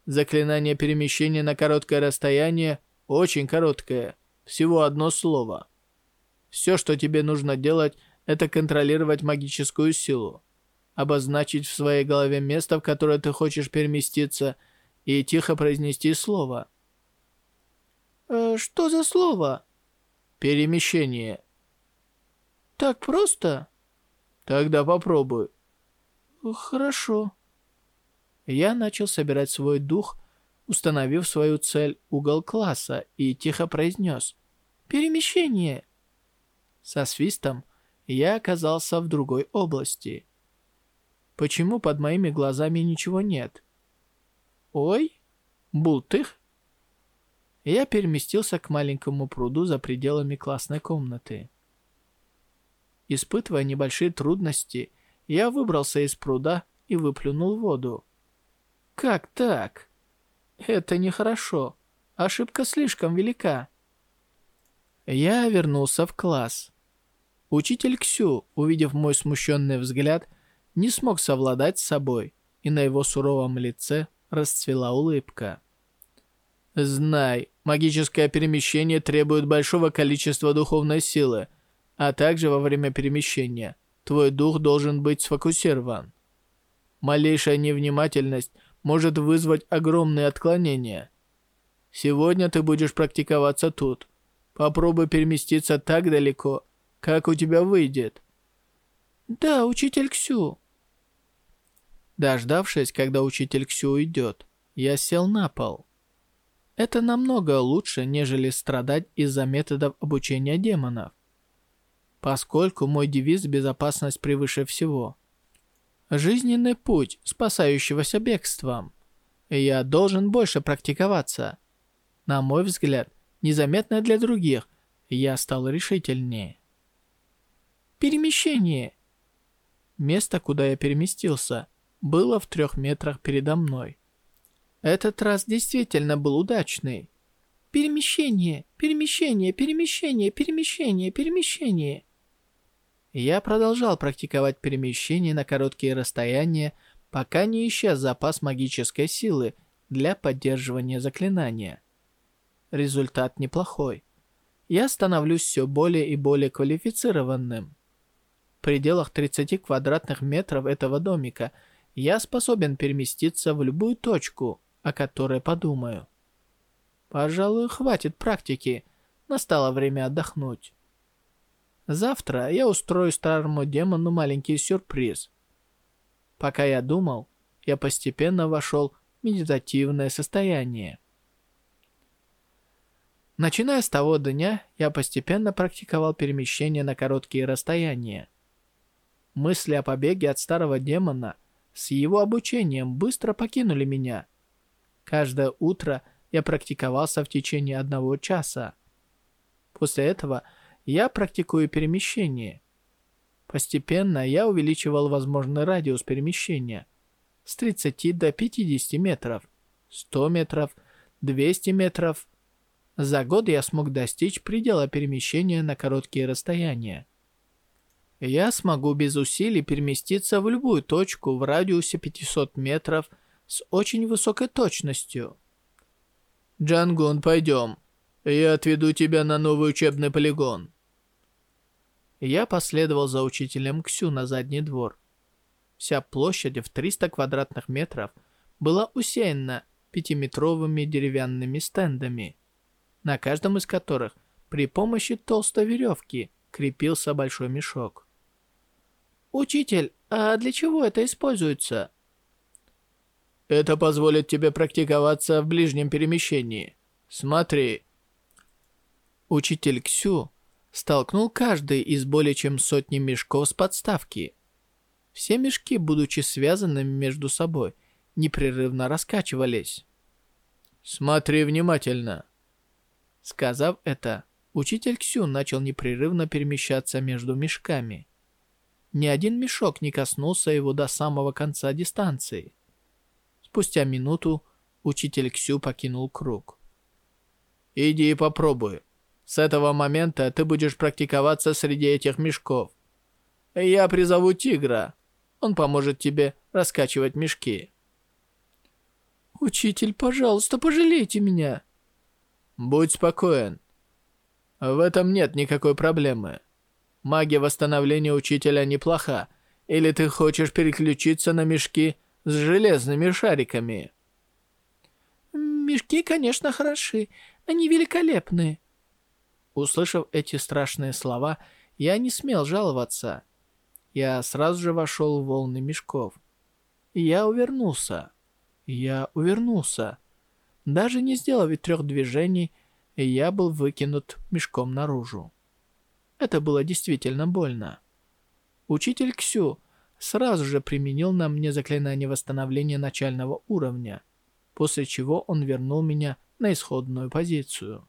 Заклинание перемещения на короткое расстояние очень короткое, всего одно слово. Все, что тебе нужно делать, это контролировать магическую силу обозначить в своей голове место, в которое ты хочешь переместиться, и тихо произнести слово. «Э, «Что за слово?» «Перемещение». «Так просто?» «Тогда попробуй». «Хорошо». Я начал собирать свой дух, установив свою цель угол класса, и тихо произнес «Перемещение». Со свистом я оказался в другой области. Почему под моими глазами ничего нет? Ой, бултых. Я переместился к маленькому пруду за пределами классной комнаты. Испытывая небольшие трудности, я выбрался из пруда и выплюнул воду. Как так? Это нехорошо. Ошибка слишком велика. Я вернулся в класс. Учитель Ксю, увидев мой смущенный взгляд, не смог совладать с собой, и на его суровом лице расцвела улыбка. «Знай, магическое перемещение требует большого количества духовной силы, а также во время перемещения твой дух должен быть сфокусирован. Малейшая невнимательность может вызвать огромные отклонения. Сегодня ты будешь практиковаться тут. Попробуй переместиться так далеко, как у тебя выйдет». «Да, учитель Ксю», Дождавшись, когда учитель Ксю уйдет, я сел на пол. Это намного лучше, нежели страдать из-за методов обучения демонов. Поскольку мой девиз «Безопасность превыше всего» жизненный путь, спасающегося бегством. Я должен больше практиковаться. На мой взгляд, незаметно для других, я стал решительнее. Перемещение. Место, куда я переместился, было в трех метрах передо мной. Этот раз действительно был удачный. Перемещение, перемещение, перемещение, перемещение, перемещение. Я продолжал практиковать перемещение на короткие расстояния, пока не исчез запас магической силы для поддерживания заклинания. Результат неплохой. Я становлюсь все более и более квалифицированным. В пределах 30 квадратных метров этого домика – я способен переместиться в любую точку, о которой подумаю. Пожалуй, хватит практики. Настало время отдохнуть. Завтра я устрою старому демону маленький сюрприз. Пока я думал, я постепенно вошел в медитативное состояние. Начиная с того дня, я постепенно практиковал перемещение на короткие расстояния. Мысли о побеге от старого демона с его обучением быстро покинули меня. Каждое утро я практиковался в течение одного часа. После этого я практикую перемещение. Постепенно я увеличивал возможный радиус перемещения с 30 до 50 метров, 100 метров, 200 метров. За год я смог достичь предела перемещения на короткие расстояния. Я смогу без усилий переместиться в любую точку в радиусе 500 метров с очень высокой точностью. «Джангун, пойдем. Я отведу тебя на новый учебный полигон». Я последовал за учителем Ксю на задний двор. Вся площадь в 300 квадратных метров была усеяна пятиметровыми деревянными стендами, на каждом из которых при помощи толстой веревки крепился большой мешок. «Учитель, а для чего это используется?» «Это позволит тебе практиковаться в ближнем перемещении. Смотри». Учитель Ксю столкнул каждый из более чем сотни мешков с подставки. Все мешки, будучи связанными между собой, непрерывно раскачивались. «Смотри внимательно!» Сказав это, учитель Ксю начал непрерывно перемещаться между мешками. Ни один мешок не коснулся его до самого конца дистанции. Спустя минуту учитель Ксю покинул круг. «Иди и попробуй. С этого момента ты будешь практиковаться среди этих мешков. Я призову тигра. Он поможет тебе раскачивать мешки. «Учитель, пожалуйста, пожалейте меня!» «Будь спокоен. В этом нет никакой проблемы. Магия восстановления учителя неплоха. Или ты хочешь переключиться на мешки с железными шариками?» «Мешки, конечно, хороши. Они великолепны. Услышав эти страшные слова, я не смел жаловаться. Я сразу же вошел в волны мешков. Я увернулся. Я увернулся. Даже не сделав и трех движений, я был выкинут мешком наружу. Это было действительно больно. Учитель Ксю сразу же применил на мне заклинание восстановления начального уровня, после чего он вернул меня на исходную позицию.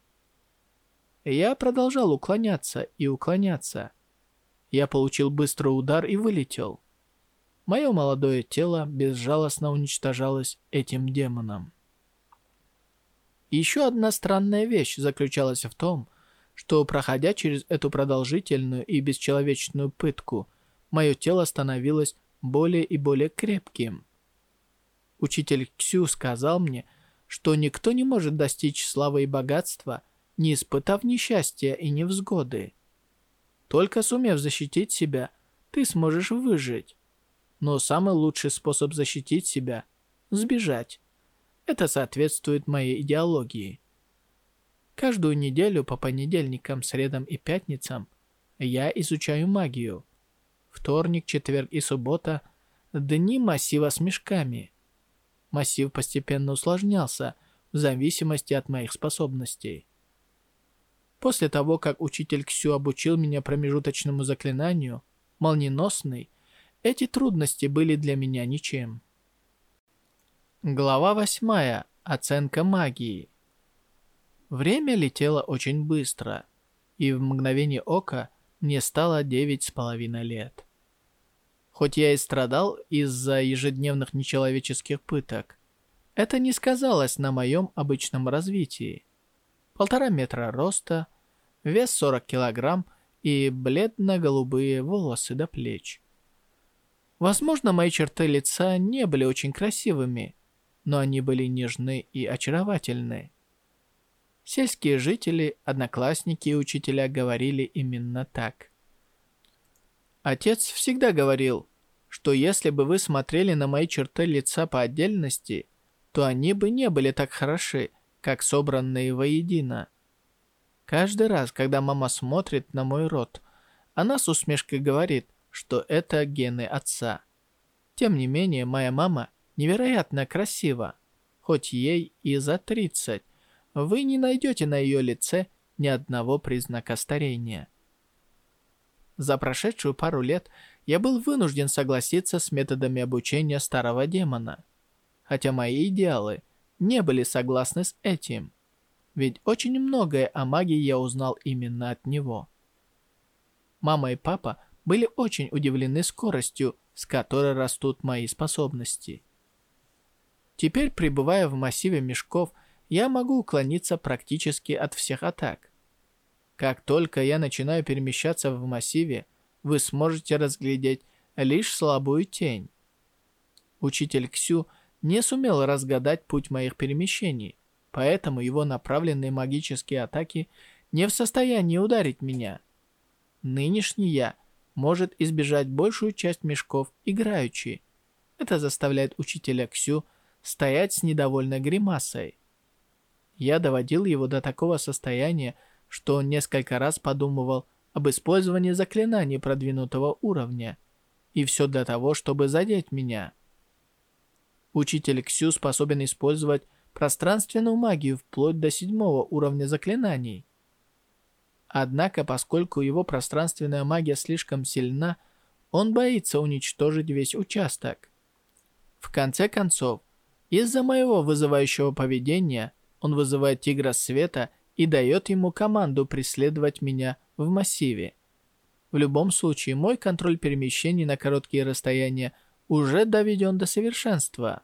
Я продолжал уклоняться и уклоняться. Я получил быстрый удар и вылетел. Мое молодое тело безжалостно уничтожалось этим демоном. Еще одна странная вещь заключалась в том, что, проходя через эту продолжительную и бесчеловечную пытку, мое тело становилось более и более крепким. Учитель Ксю сказал мне, что никто не может достичь славы и богатства – не испытав несчастья и невзгоды. Только сумев защитить себя, ты сможешь выжить. Но самый лучший способ защитить себя – сбежать. Это соответствует моей идеологии. Каждую неделю по понедельникам, средам и пятницам я изучаю магию. Вторник, четверг и суббота – дни массива с мешками. Массив постепенно усложнялся в зависимости от моих способностей. После того, как учитель Ксю обучил меня промежуточному заклинанию, молниеносный, эти трудности были для меня ничем. Глава восьмая. Оценка магии. Время летело очень быстро, и в мгновение ока мне стало девять с половиной лет. Хоть я и страдал из-за ежедневных нечеловеческих пыток, это не сказалось на моем обычном развитии. Полтора метра роста, вес 40 килограмм и бледно-голубые волосы до плеч. Возможно, мои черты лица не были очень красивыми, но они были нежны и очаровательны. Сельские жители, одноклассники и учителя говорили именно так. Отец всегда говорил, что если бы вы смотрели на мои черты лица по отдельности, то они бы не были так хороши, как собранные воедино. Каждый раз, когда мама смотрит на мой рот, она с усмешкой говорит, что это гены отца. Тем не менее, моя мама невероятно красива, хоть ей и за 30. Вы не найдете на ее лице ни одного признака старения. За прошедшую пару лет я был вынужден согласиться с методами обучения старого демона, хотя мои идеалы не были согласны с этим, ведь очень многое о магии я узнал именно от него. Мама и папа были очень удивлены скоростью, с которой растут мои способности. Теперь, пребывая в массиве мешков, я могу уклониться практически от всех атак. Как только я начинаю перемещаться в массиве, вы сможете разглядеть лишь слабую тень. Учитель Ксю не сумел разгадать путь моих перемещений, поэтому его направленные магические атаки не в состоянии ударить меня. Нынешний я может избежать большую часть мешков играючи. Это заставляет учителя Ксю стоять с недовольной гримасой. Я доводил его до такого состояния, что он несколько раз подумывал об использовании заклинаний продвинутого уровня. И все для того, чтобы задеть меня. Учитель Ксю способен использовать пространственную магию вплоть до седьмого уровня заклинаний. Однако, поскольку его пространственная магия слишком сильна, он боится уничтожить весь участок. В конце концов, из-за моего вызывающего поведения, он вызывает Тигра Света и дает ему команду преследовать меня в массиве. В любом случае, мой контроль перемещений на короткие расстояния уже доведен до совершенства.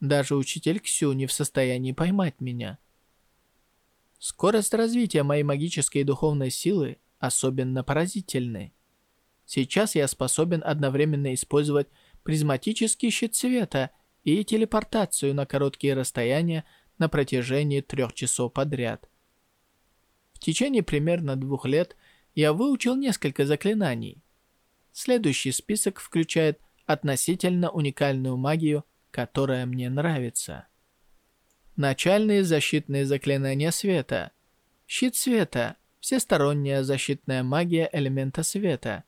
Даже учитель Ксю не в состоянии поймать меня. Скорость развития моей магической и духовной силы особенно поразительны. Сейчас я способен одновременно использовать призматический щит света и телепортацию на короткие расстояния на протяжении трех часов подряд. В течение примерно двух лет я выучил несколько заклинаний. Следующий список включает относительно уникальную магию, которая мне нравится. Начальные защитные заклинания света. Щит света. Всесторонняя защитная магия элемента света.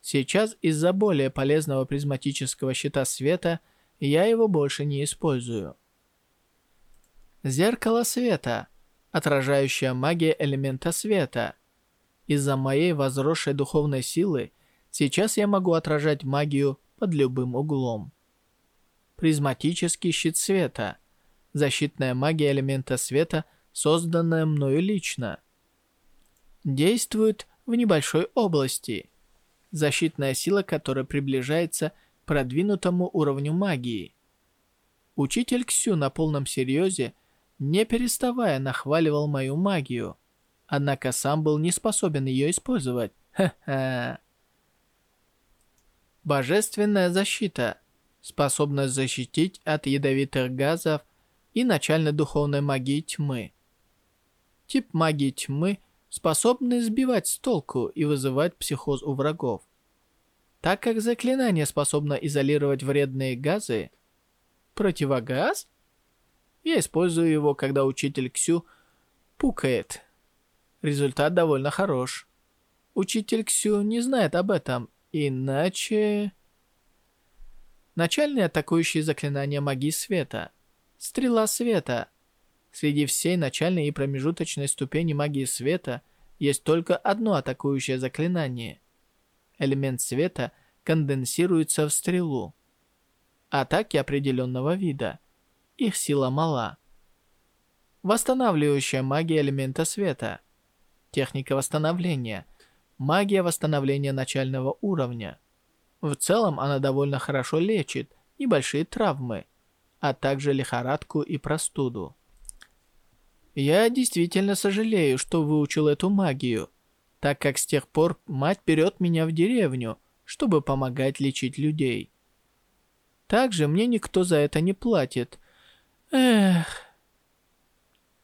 Сейчас из-за более полезного призматического щита света я его больше не использую. Зеркало света. Отражающая магия элемента света. Из-за моей возросшей духовной силы сейчас я могу отражать магию под любым углом. Призматический щит света. Защитная магия элемента света, созданная мною лично. Действует в небольшой области. Защитная сила, которая приближается к продвинутому уровню магии. Учитель Ксю на полном серьезе – не переставая нахваливал мою магию. Однако сам был не способен ее использовать. Ха-ха. Божественная защита. Способность защитить от ядовитых газов и начальной духовной магии тьмы. Тип магии тьмы способный сбивать с толку и вызывать психоз у врагов. Так как заклинание способно изолировать вредные газы, противогаз – я использую его, когда учитель Ксю пукает. Результат довольно хорош. Учитель Ксю не знает об этом, иначе... Начальные атакующие заклинания магии света. Стрела света. Среди всей начальной и промежуточной ступени магии света есть только одно атакующее заклинание. Элемент света конденсируется в стрелу. Атаки определенного вида – их сила мала. Восстанавливающая магия элемента света. Техника восстановления. Магия восстановления начального уровня. В целом она довольно хорошо лечит небольшие травмы, а также лихорадку и простуду. Я действительно сожалею, что выучил эту магию, так как с тех пор мать берет меня в деревню, чтобы помогать лечить людей. Также мне никто за это не платит, Эх.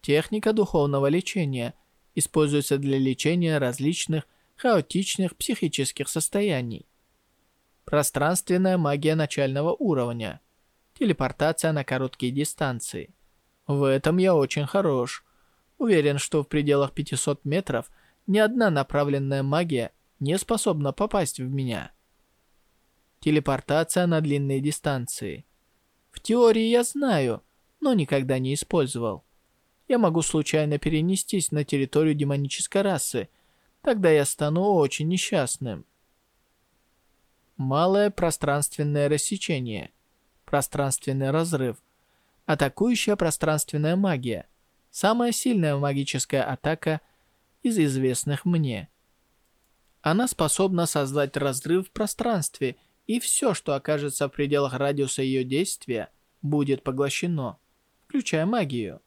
Техника духовного лечения используется для лечения различных хаотичных психических состояний. Пространственная магия начального уровня. Телепортация на короткие дистанции. В этом я очень хорош. Уверен, что в пределах 500 метров ни одна направленная магия не способна попасть в меня. Телепортация на длинные дистанции. В теории я знаю, но никогда не использовал. Я могу случайно перенестись на территорию демонической расы. Тогда я стану очень несчастным. Малое пространственное рассечение. Пространственный разрыв. Атакующая пространственная магия. Самая сильная магическая атака из известных мне. Она способна создать разрыв в пространстве, и все, что окажется в пределах радиуса ее действия, будет поглощено, включая магию.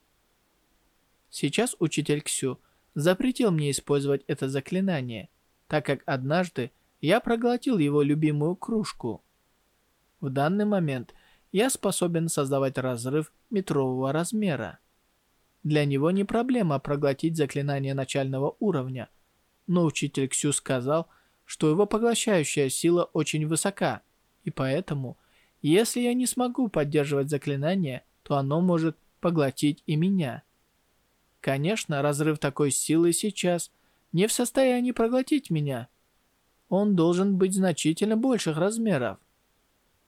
Сейчас учитель Ксю запретил мне использовать это заклинание, так как однажды я проглотил его любимую кружку. В данный момент я способен создавать разрыв метрового размера. Для него не проблема проглотить заклинание начального уровня, но учитель Ксю сказал, что его поглощающая сила очень высока, и поэтому, если я не смогу поддерживать заклинание, то оно может поглотить и меня. Конечно, разрыв такой силы сейчас не в состоянии проглотить меня. Он должен быть значительно больших размеров.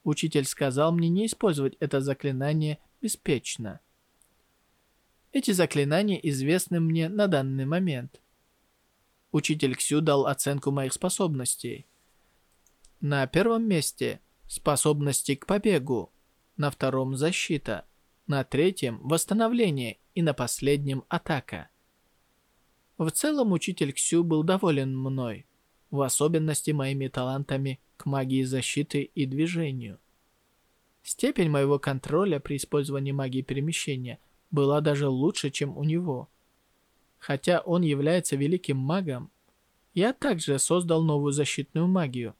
Учитель сказал мне не использовать это заклинание беспечно. Эти заклинания известны мне на данный момент. Учитель Ксю дал оценку моих способностей. На первом месте способности к побегу, на втором защита, на третьем восстановление и на последнем атака. В целом учитель Ксю был доволен мной, в особенности моими талантами к магии защиты и движению. Степень моего контроля при использовании магии перемещения была даже лучше, чем у него – Хотя он является великим магом, я также создал новую защитную магию.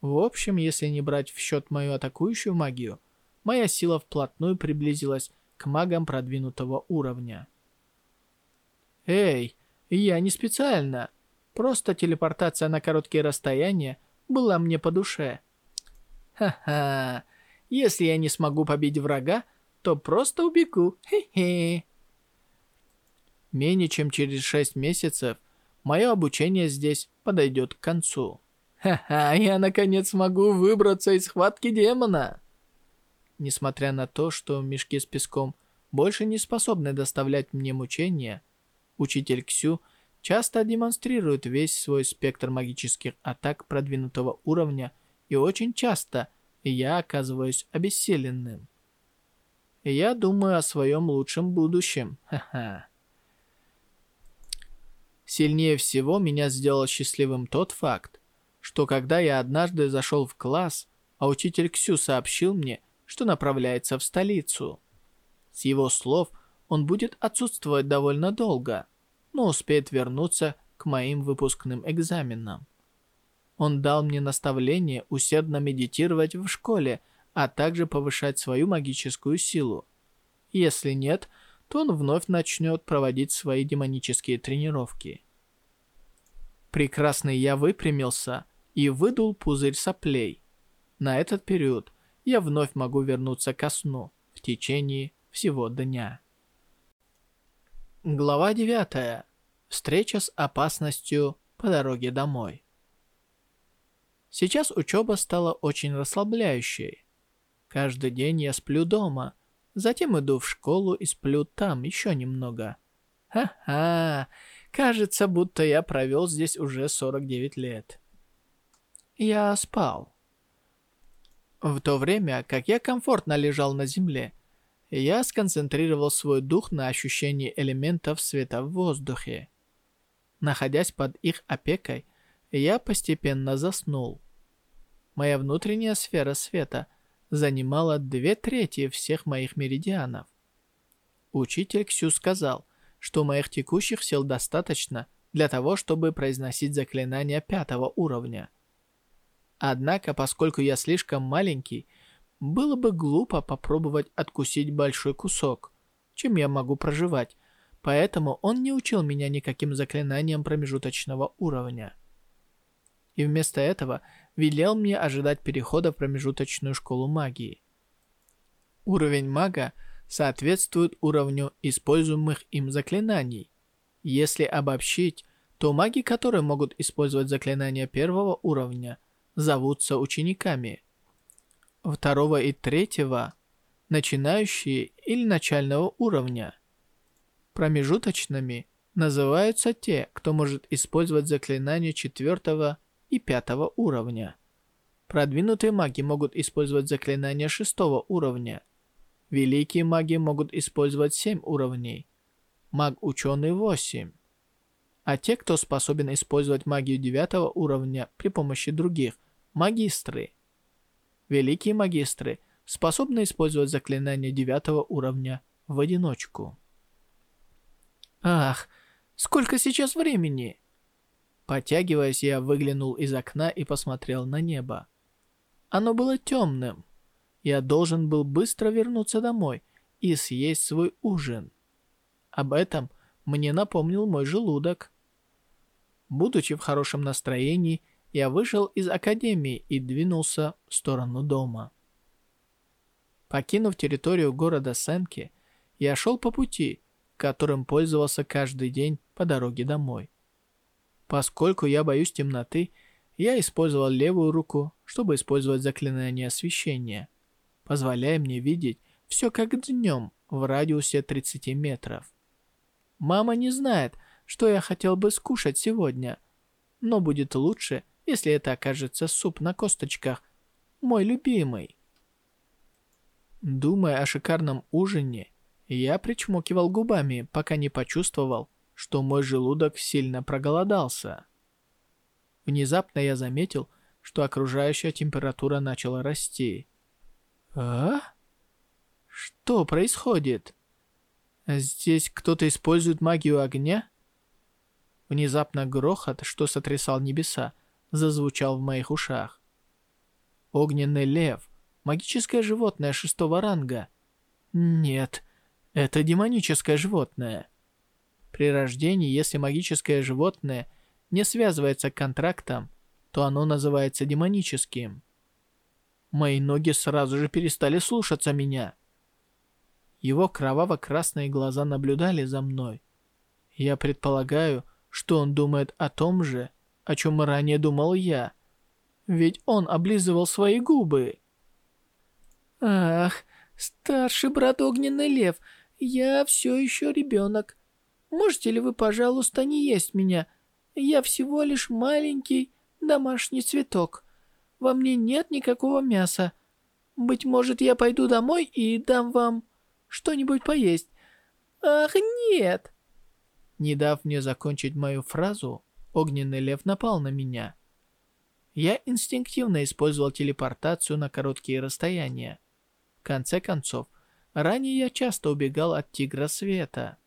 В общем, если не брать в счет мою атакующую магию, моя сила вплотную приблизилась к магам продвинутого уровня. Эй, я не специально. Просто телепортация на короткие расстояния была мне по душе. Ха-ха, если я не смогу побить врага, то просто убегу. Хе-хе. Менее чем через 6 месяцев мое обучение здесь подойдет к концу. Ха-ха, я наконец смогу выбраться из схватки демона. Несмотря на то, что мешки с песком больше не способны доставлять мне мучения, учитель Ксю часто демонстрирует весь свой спектр магических атак продвинутого уровня и очень часто я оказываюсь обессиленным. Я думаю о своем лучшем будущем. Ха-ха. Сильнее всего меня сделал счастливым тот факт, что когда я однажды зашел в класс, а учитель Ксю сообщил мне, что направляется в столицу. С его слов, он будет отсутствовать довольно долго, но успеет вернуться к моим выпускным экзаменам. Он дал мне наставление усердно медитировать в школе, а также повышать свою магическую силу. Если нет, то он вновь начнет проводить свои демонические тренировки. Прекрасный я выпрямился и выдул пузырь соплей. На этот период я вновь могу вернуться ко сну в течение всего дня. Глава 9. Встреча с опасностью по дороге домой. Сейчас учеба стала очень расслабляющей. Каждый день я сплю дома – Затем иду в школу и сплю там еще немного. Ха-ха, кажется, будто я провел здесь уже 49 лет. Я спал. В то время, как я комфортно лежал на земле, я сконцентрировал свой дух на ощущении элементов света в воздухе. Находясь под их опекой, я постепенно заснул. Моя внутренняя сфера света занимала две трети всех моих меридианов. Учитель Ксю сказал, что моих текущих сил достаточно для того, чтобы произносить заклинания пятого уровня. Однако, поскольку я слишком маленький, было бы глупо попробовать откусить большой кусок, чем я могу проживать, поэтому он не учил меня никаким заклинаниям промежуточного уровня. И вместо этого велел мне ожидать перехода в промежуточную школу магии. Уровень мага соответствует уровню используемых им заклинаний. Если обобщить, то маги, которые могут использовать заклинания первого уровня, зовутся учениками. Второго и третьего – начинающие или начального уровня. Промежуточными называются те, кто может использовать заклинания четвертого и пятого уровня. Продвинутые маги могут использовать заклинания шестого уровня. Великие маги могут использовать семь уровней. Маг-ученый 8. А те, кто способен использовать магию девятого уровня при помощи других, магистры. Великие магистры способны использовать заклинания девятого уровня в одиночку. Ах, сколько сейчас времени? Потягиваясь, я выглянул из окна и посмотрел на небо. Оно было темным. Я должен был быстро вернуться домой и съесть свой ужин. Об этом мне напомнил мой желудок. Будучи в хорошем настроении, я вышел из академии и двинулся в сторону дома. Покинув территорию города Сенки, я шел по пути, которым пользовался каждый день по дороге домой. Поскольку я боюсь темноты, я использовал левую руку, чтобы использовать заклинание освещения, позволяя мне видеть все как днем в радиусе 30 метров. Мама не знает, что я хотел бы скушать сегодня, но будет лучше, если это окажется суп на косточках, мой любимый. Думая о шикарном ужине, я причмокивал губами, пока не почувствовал, что мой желудок сильно проголодался. Внезапно я заметил, что окружающая температура начала расти. А? Что происходит? Здесь кто-то использует магию огня? Внезапно грохот, что сотрясал небеса, зазвучал в моих ушах. Огненный лев. Магическое животное шестого ранга. Нет, это демоническое животное. При рождении, если магическое животное не связывается контрактом, то оно называется демоническим. Мои ноги сразу же перестали слушаться меня. Его кроваво-красные глаза наблюдали за мной. Я предполагаю, что он думает о том же, о чем ранее думал я. Ведь он облизывал свои губы. «Ах, старший брат Огненный Лев, я все еще ребенок. Можете ли вы, пожалуйста, не есть меня? Я всего лишь маленький домашний цветок. Во мне нет никакого мяса. Быть может, я пойду домой и дам вам что-нибудь поесть. Ах, нет!» Не дав мне закончить мою фразу, огненный лев напал на меня. Я инстинктивно использовал телепортацию на короткие расстояния. В конце концов, ранее я часто убегал от тигра света.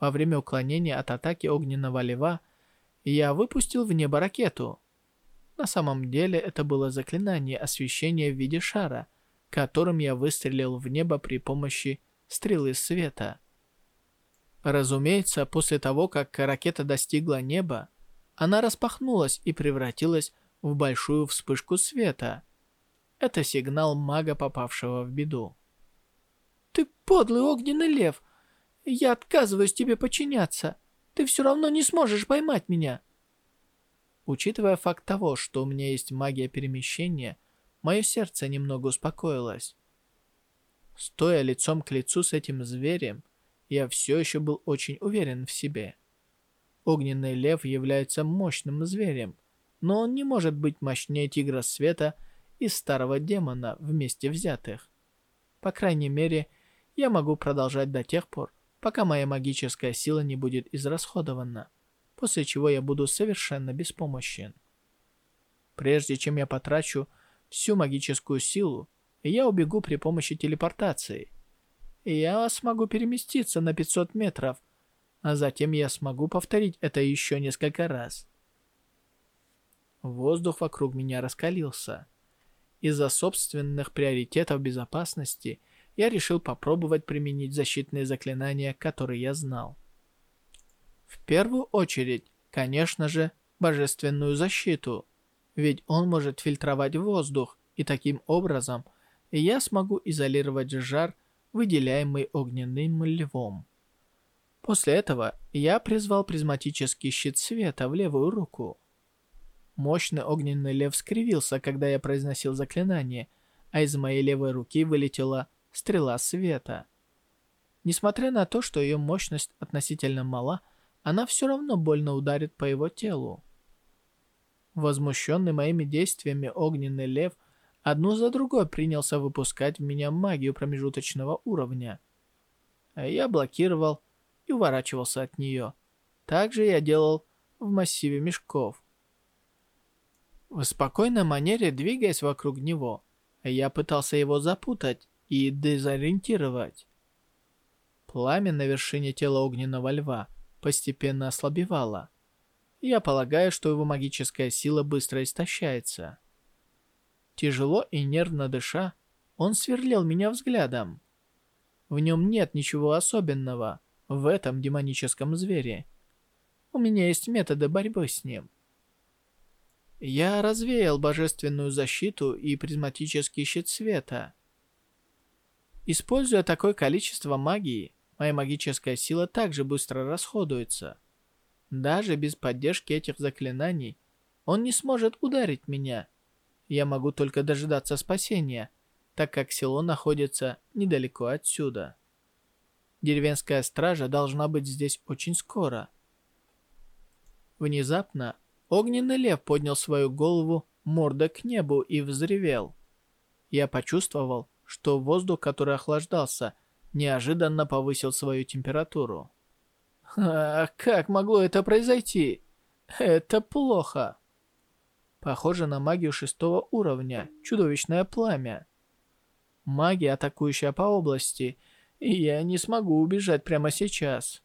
Во время уклонения от атаки огненного льва я выпустил в небо ракету. На самом деле это было заклинание освещения в виде шара, которым я выстрелил в небо при помощи стрелы света. Разумеется, после того, как ракета достигла неба, она распахнулась и превратилась в большую вспышку света. Это сигнал мага, попавшего в беду. «Ты подлый огненный лев! Я отказываюсь тебе подчиняться. Ты все равно не сможешь поймать меня. Учитывая факт того, что у меня есть магия перемещения, мое сердце немного успокоилось. Стоя лицом к лицу с этим зверем, я все еще был очень уверен в себе. Огненный лев является мощным зверем, но он не может быть мощнее тигра света и старого демона вместе взятых. По крайней мере, я могу продолжать до тех пор, пока моя магическая сила не будет израсходована, после чего я буду совершенно беспомощен. Прежде чем я потрачу всю магическую силу, я убегу при помощи телепортации. Я смогу переместиться на 500 метров, а затем я смогу повторить это еще несколько раз. Воздух вокруг меня раскалился. Из-за собственных приоритетов безопасности – я решил попробовать применить защитные заклинания, которые я знал. В первую очередь, конечно же, божественную защиту. Ведь он может фильтровать воздух, и таким образом я смогу изолировать жар, выделяемый огненным львом. После этого я призвал призматический щит света в левую руку. Мощный огненный лев скривился, когда я произносил заклинание, а из моей левой руки вылетела стрела света. Несмотря на то, что ее мощность относительно мала, она все равно больно ударит по его телу. Возмущенный моими действиями огненный лев одну за другой принялся выпускать в меня магию промежуточного уровня. А я блокировал и уворачивался от нее. Также я делал в массиве мешков. В спокойной манере двигаясь вокруг него, я пытался его запутать и дезориентировать. Пламя на вершине тела огненного льва постепенно ослабевало. Я полагаю, что его магическая сила быстро истощается. Тяжело и нервно дыша, он сверлил меня взглядом. В нем нет ничего особенного в этом демоническом звере. У меня есть методы борьбы с ним. Я развеял божественную защиту и призматический щит света. Используя такое количество магии, моя магическая сила также быстро расходуется. Даже без поддержки этих заклинаний он не сможет ударить меня. Я могу только дожидаться спасения, так как село находится недалеко отсюда. Деревенская стража должна быть здесь очень скоро. Внезапно огненный лев поднял свою голову мордой к небу и взревел. Я почувствовал, что воздух, который охлаждался, неожиданно повысил свою температуру. Ах, как могло это произойти? Это плохо. Похоже на магию шестого уровня, чудовищное пламя. Магия, атакующая по области, и я не смогу убежать прямо сейчас.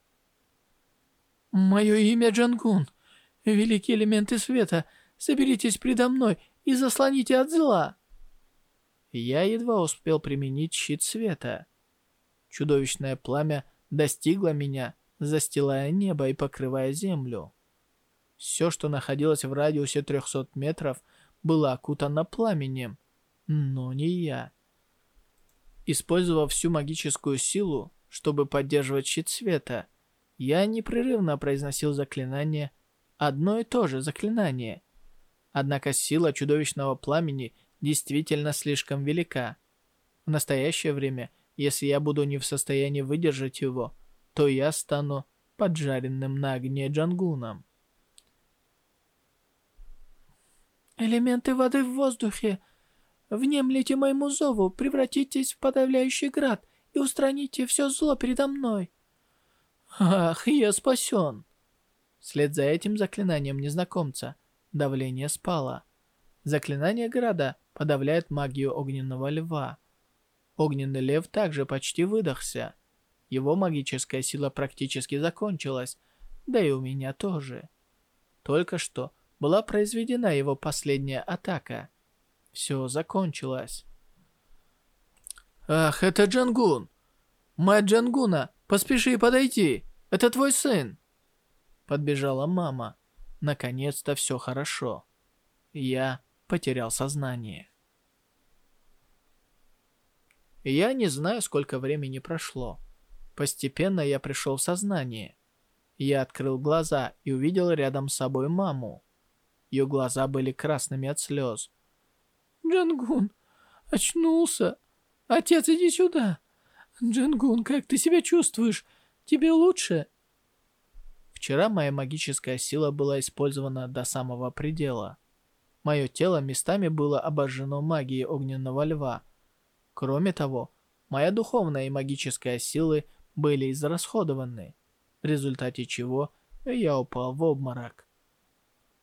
Мое имя Джангун. Великие элементы света, соберитесь предо мной и заслоните от зла. Я едва успел применить щит света. Чудовищное пламя достигло меня, застилая небо и покрывая землю. Все, что находилось в радиусе 300 метров, было окутано пламенем, но не я. Использовав всю магическую силу, чтобы поддерживать щит света, я непрерывно произносил заклинание, одно и то же заклинание. Однако сила чудовищного пламени действительно слишком велика. В настоящее время, если я буду не в состоянии выдержать его, то я стану поджаренным на огне джангуном. Элементы воды в воздухе. Внемлите моему зову, превратитесь в подавляющий град и устраните все зло передо мной. Ах, я спасен. Вслед за этим заклинанием незнакомца давление спало. Заклинание града подавляет магию огненного льва. Огненный лев также почти выдохся. Его магическая сила практически закончилась, да и у меня тоже. Только что была произведена его последняя атака. Все закончилось. «Ах, это Джангун! Мать Джангуна, поспеши подойти! Это твой сын!» Подбежала мама. Наконец-то все хорошо. Я потерял сознание. Я не знаю, сколько времени прошло. Постепенно я пришел в сознание. Я открыл глаза и увидел рядом с собой маму. Ее глаза были красными от слез. «Джангун, очнулся! Отец, иди сюда! Джангун, как ты себя чувствуешь? Тебе лучше?» Вчера моя магическая сила была использована до самого предела. Мое тело местами было обожжено магией огненного льва. Кроме того, моя духовная и магическая силы были израсходованы, в результате чего я упал в обморок.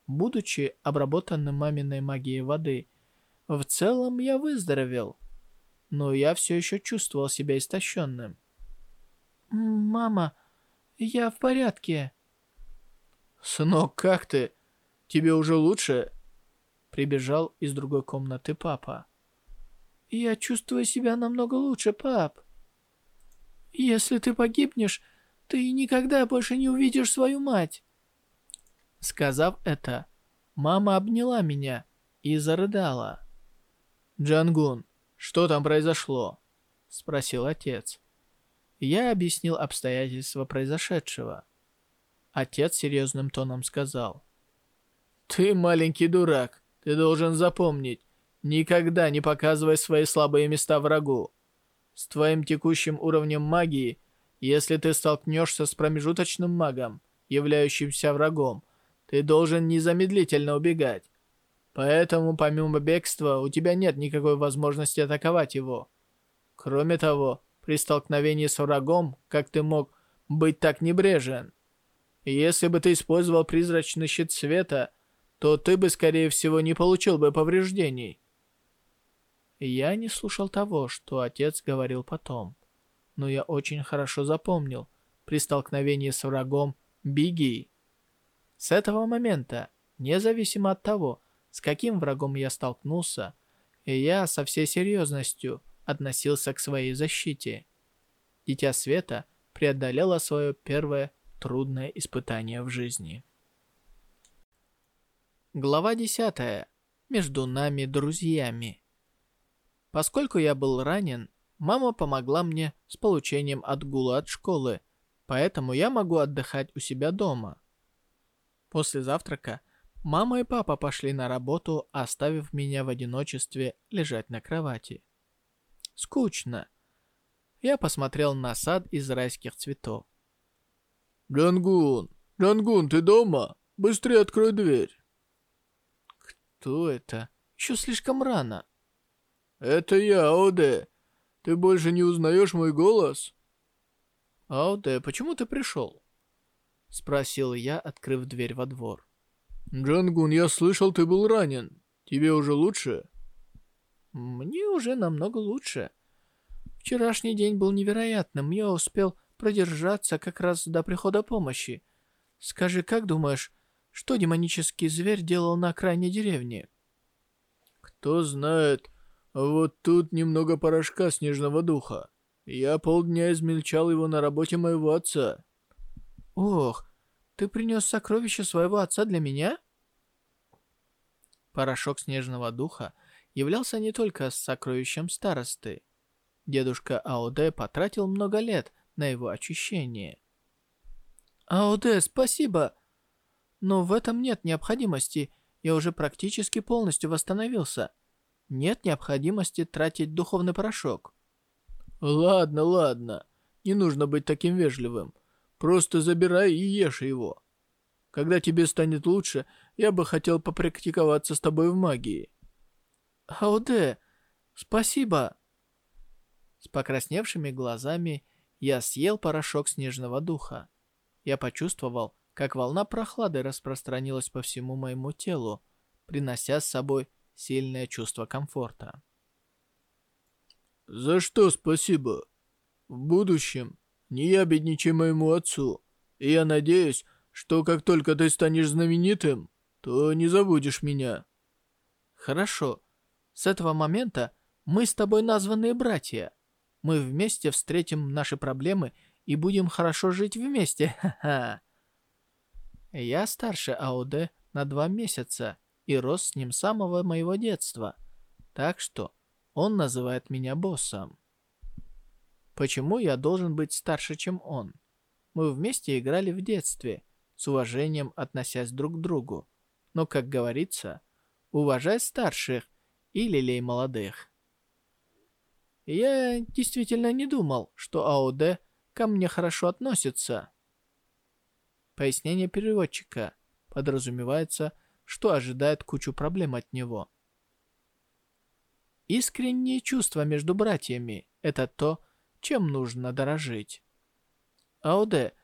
Будучи обработанным маминой магией воды, в целом я выздоровел, но я все еще чувствовал себя истощенным. «Мама, я в порядке». «Сынок, как ты? Тебе уже лучше?» Прибежал из другой комнаты папа. «Я чувствую себя намного лучше, пап». «Если ты погибнешь, ты никогда больше не увидишь свою мать». Сказав это, мама обняла меня и зарыдала. «Джангун, что там произошло?» — спросил отец. Я объяснил обстоятельства произошедшего. Отец серьезным тоном сказал. «Ты маленький дурак. Ты должен запомнить. Никогда не показывай свои слабые места врагу. С твоим текущим уровнем магии, если ты столкнешься с промежуточным магом, являющимся врагом, ты должен незамедлительно убегать. Поэтому, помимо бегства, у тебя нет никакой возможности атаковать его. Кроме того, при столкновении с врагом, как ты мог быть так небрежен? Если бы ты использовал призрачный щит света, то ты бы, скорее всего, не получил бы повреждений. Я не слушал того, что отец говорил потом. Но я очень хорошо запомнил, при столкновении с врагом, беги. С этого момента, независимо от того, с каким врагом я столкнулся, я со всей серьезностью относился к своей защите. Дитя Света преодолело свое первое трудное испытание в жизни. Глава 10. Между нами друзьями. Поскольку я был ранен, мама помогла мне с получением отгула от школы, поэтому я могу отдыхать у себя дома. После завтрака мама и папа пошли на работу, оставив меня в одиночестве лежать на кровати. Скучно. Я посмотрел на сад из райских цветов. «Джангун! Джангун, ты дома? Быстрее открой дверь!» «Кто это? Еще слишком рано!» «Это я, Оде. Ты больше не узнаешь мой голос?» «Оде, почему ты пришел?» Спросил я, открыв дверь во двор. «Джангун, я слышал, ты был ранен. Тебе уже лучше?» «Мне уже намного лучше. Вчерашний день был невероятным. Я успел продержаться как раз до прихода помощи. Скажи, как думаешь, что демонический зверь делал на окраине деревни?» «Кто знает. Вот тут немного порошка снежного духа. Я полдня измельчал его на работе моего отца». «Ох, ты принес сокровище своего отца для меня?» Порошок снежного духа являлся не только сокровищем старосты. Дедушка АОД потратил много лет на его очищение. «АОД, спасибо! Но в этом нет необходимости, я уже практически полностью восстановился нет необходимости тратить духовный порошок. Ладно, ладно, не нужно быть таким вежливым. Просто забирай и ешь его. Когда тебе станет лучше, я бы хотел попрактиковаться с тобой в магии. Ауде, спасибо. С покрасневшими глазами я съел порошок снежного духа. Я почувствовал, как волна прохлады распространилась по всему моему телу, принося с собой сильное чувство комфорта. «За что спасибо? В будущем не я бедничай моему отцу, и я надеюсь, что как только ты станешь знаменитым, то не забудешь меня». «Хорошо. С этого момента мы с тобой названные братья. Мы вместе встретим наши проблемы и будем хорошо жить вместе. Ха-ха». Я старше АОД на два месяца и рос с ним с самого моего детства. Так что он называет меня боссом. Почему я должен быть старше, чем он? Мы вместе играли в детстве, с уважением относясь друг к другу. Но, как говорится, уважай старших и лелей молодых. Я действительно не думал, что АОД ко мне хорошо относится. Пояснение переводчика подразумевается, что ожидает кучу проблем от него. Искренние чувства между братьями – это то, чем нужно дорожить. Ауде,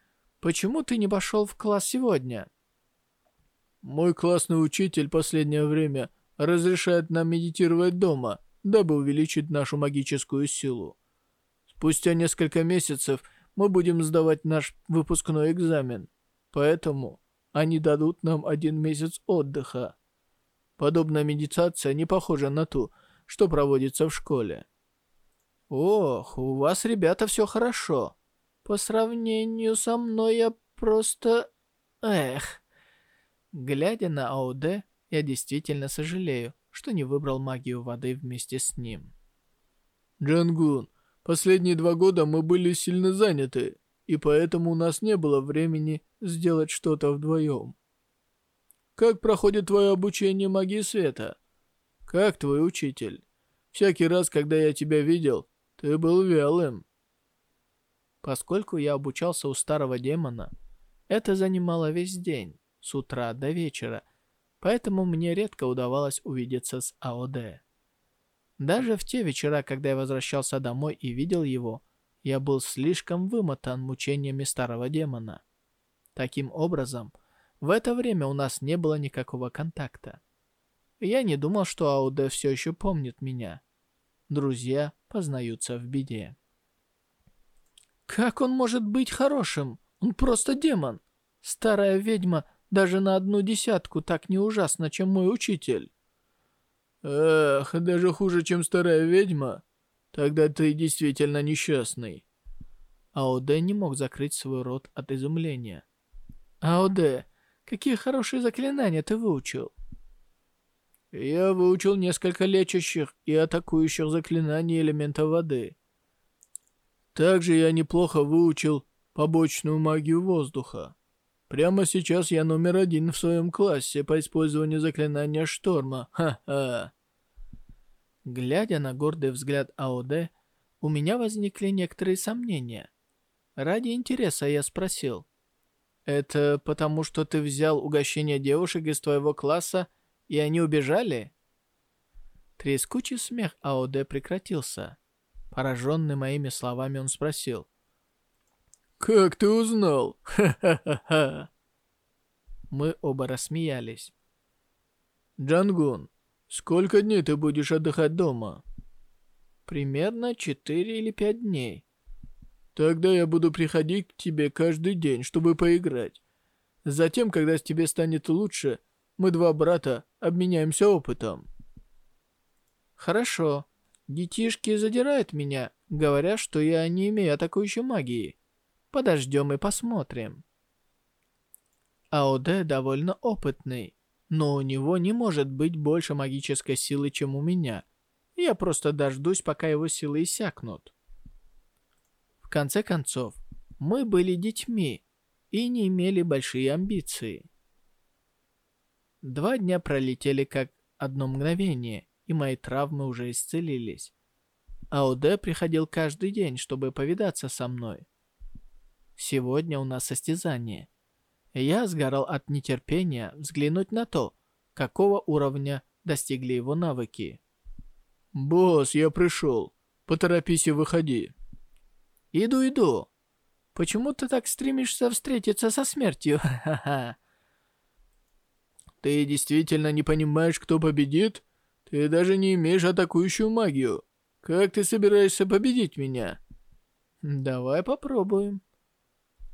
почему ты не пошел в класс сегодня? Мой классный учитель последнее время разрешает нам медитировать дома, дабы увеличить нашу магическую силу. Спустя несколько месяцев мы будем сдавать наш выпускной экзамен, поэтому они дадут нам один месяц отдыха. Подобная медитация не похожа на ту, что проводится в школе. Ох, у вас, ребята, все хорошо. По сравнению со мной я просто... Эх. Глядя на АОД, я действительно сожалею, что не выбрал магию воды вместе с ним. Джангун, последние два года мы были сильно заняты, и поэтому у нас не было времени сделать что-то вдвоем. Как проходит твое обучение магии света? Как твой учитель? Всякий раз, когда я тебя видел, ты был вялым. Поскольку я обучался у старого демона, это занимало весь день, с утра до вечера, поэтому мне редко удавалось увидеться с АОД. Даже в те вечера, когда я возвращался домой и видел его, я был слишком вымотан мучениями старого демона. Таким образом, в это время у нас не было никакого контакта. Я не думал, что АОД все еще помнит меня. Друзья познаются в беде. Как он может быть хорошим? Он просто демон. Старая ведьма даже на одну десятку так не ужасна, чем мой учитель. Эх, даже хуже, чем старая ведьма. Тогда ты действительно несчастный. АОД не мог закрыть свой рот от изумления. АОД, какие хорошие заклинания ты выучил? Я выучил несколько лечащих и атакующих заклинаний элемента воды. Также я неплохо выучил побочную магию воздуха. Прямо сейчас я номер один в своем классе по использованию заклинания шторма. Ха-ха. Глядя на гордый взгляд АОД, у меня возникли некоторые сомнения. Ради интереса я спросил. «Это потому, что ты взял угощение девушек из твоего класса, и они убежали?» Трескучий смех АОД прекратился. Пораженный моими словами, он спросил. «Как ты узнал? Ха-ха-ха-ха!» Мы оба рассмеялись. «Джангун, сколько дней ты будешь отдыхать дома?» «Примерно четыре или пять дней». «Тогда я буду приходить к тебе каждый день, чтобы поиграть. Затем, когда тебе станет лучше, мы два брата обменяемся опытом». «Хорошо. Детишки задирают меня, говоря, что я не имею атакующей магии. Подождем и посмотрим. АОД довольно опытный, но у него не может быть больше магической силы, чем у меня. Я просто дождусь, пока его силы иссякнут. В конце концов, мы были детьми и не имели большие амбиции. Два дня пролетели как одно мгновение, и мои травмы уже исцелились. АОД приходил каждый день, чтобы повидаться со мной. Сегодня у нас состязание. Я сгорал от нетерпения взглянуть на то, какого уровня достигли его навыки. «Босс, я пришел. Поторопись и выходи». «Иду, иду. Почему ты так стремишься встретиться со смертью? Ха-ха-ха». «Ты действительно не понимаешь, кто победит?» Ты даже не имеешь атакующую магию. Как ты собираешься победить меня?» «Давай попробуем».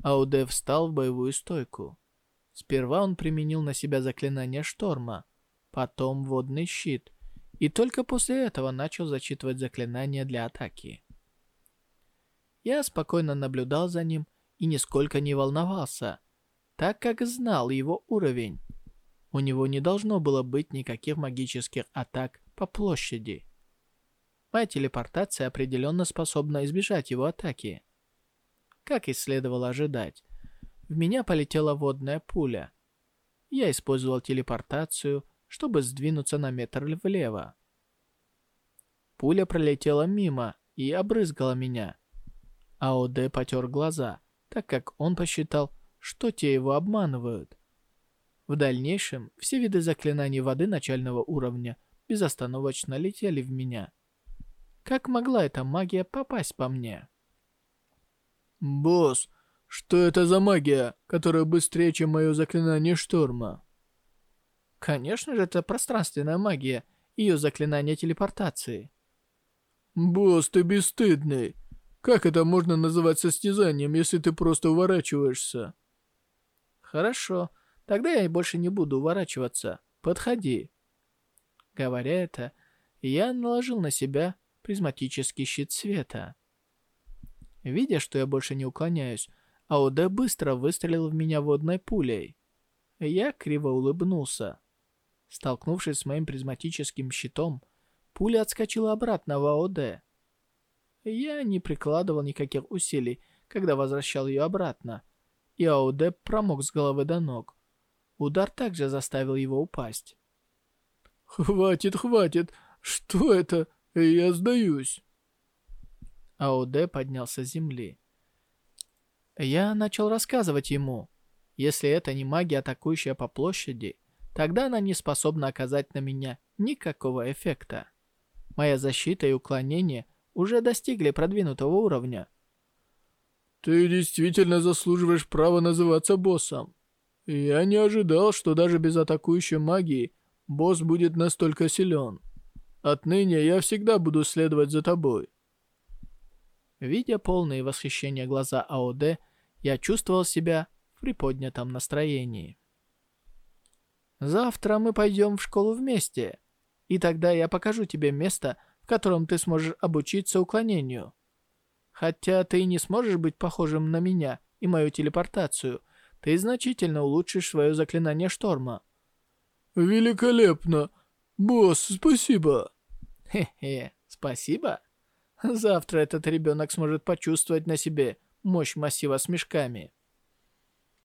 Ауде встал в боевую стойку. Сперва он применил на себя заклинание шторма, потом водный щит, и только после этого начал зачитывать заклинания для атаки. Я спокойно наблюдал за ним и нисколько не волновался, так как знал его уровень. У него не должно было быть никаких магических атак по площади. Моя телепортация определенно способна избежать его атаки. Как и следовало ожидать, в меня полетела водная пуля. Я использовал телепортацию, чтобы сдвинуться на метр влево. Пуля пролетела мимо и обрызгала меня. АОД потер глаза, так как он посчитал, что те его обманывают. В дальнейшем все виды заклинаний воды начального уровня безостановочно летели в меня. Как могла эта магия попасть по мне? «Босс, что это за магия, которая быстрее, чем мое заклинание шторма?» Конечно же, это пространственная магия, ее заклинание телепортации. «Босс, ты бесстыдный! Как это можно называть состязанием, если ты просто уворачиваешься?» «Хорошо, Тогда я больше не буду уворачиваться. Подходи. Говоря это, я наложил на себя призматический щит света. Видя, что я больше не уклоняюсь, АОД быстро выстрелил в меня водной пулей. Я криво улыбнулся. Столкнувшись с моим призматическим щитом, пуля отскочила обратно в АОД. Я не прикладывал никаких усилий, когда возвращал ее обратно, и АОД промок с головы до ног. Удар также заставил его упасть. «Хватит, хватит! Что это? Я сдаюсь!» АОД поднялся с земли. Я начал рассказывать ему. Если это не магия, атакующая по площади, тогда она не способна оказать на меня никакого эффекта. Моя защита и уклонение уже достигли продвинутого уровня. «Ты действительно заслуживаешь права называться боссом. Я не ожидал, что даже без атакующей магии босс будет настолько силен. Отныне я всегда буду следовать за тобой». Видя полные восхищения глаза АОД, я чувствовал себя в приподнятом настроении. «Завтра мы пойдем в школу вместе, и тогда я покажу тебе место, в котором ты сможешь обучиться уклонению. Хотя ты и не сможешь быть похожим на меня и мою телепортацию, ты значительно улучшишь свое заклинание шторма». «Великолепно! Босс, спасибо!» «Хе-хе, спасибо!» Завтра этот ребенок сможет почувствовать на себе мощь массива с мешками.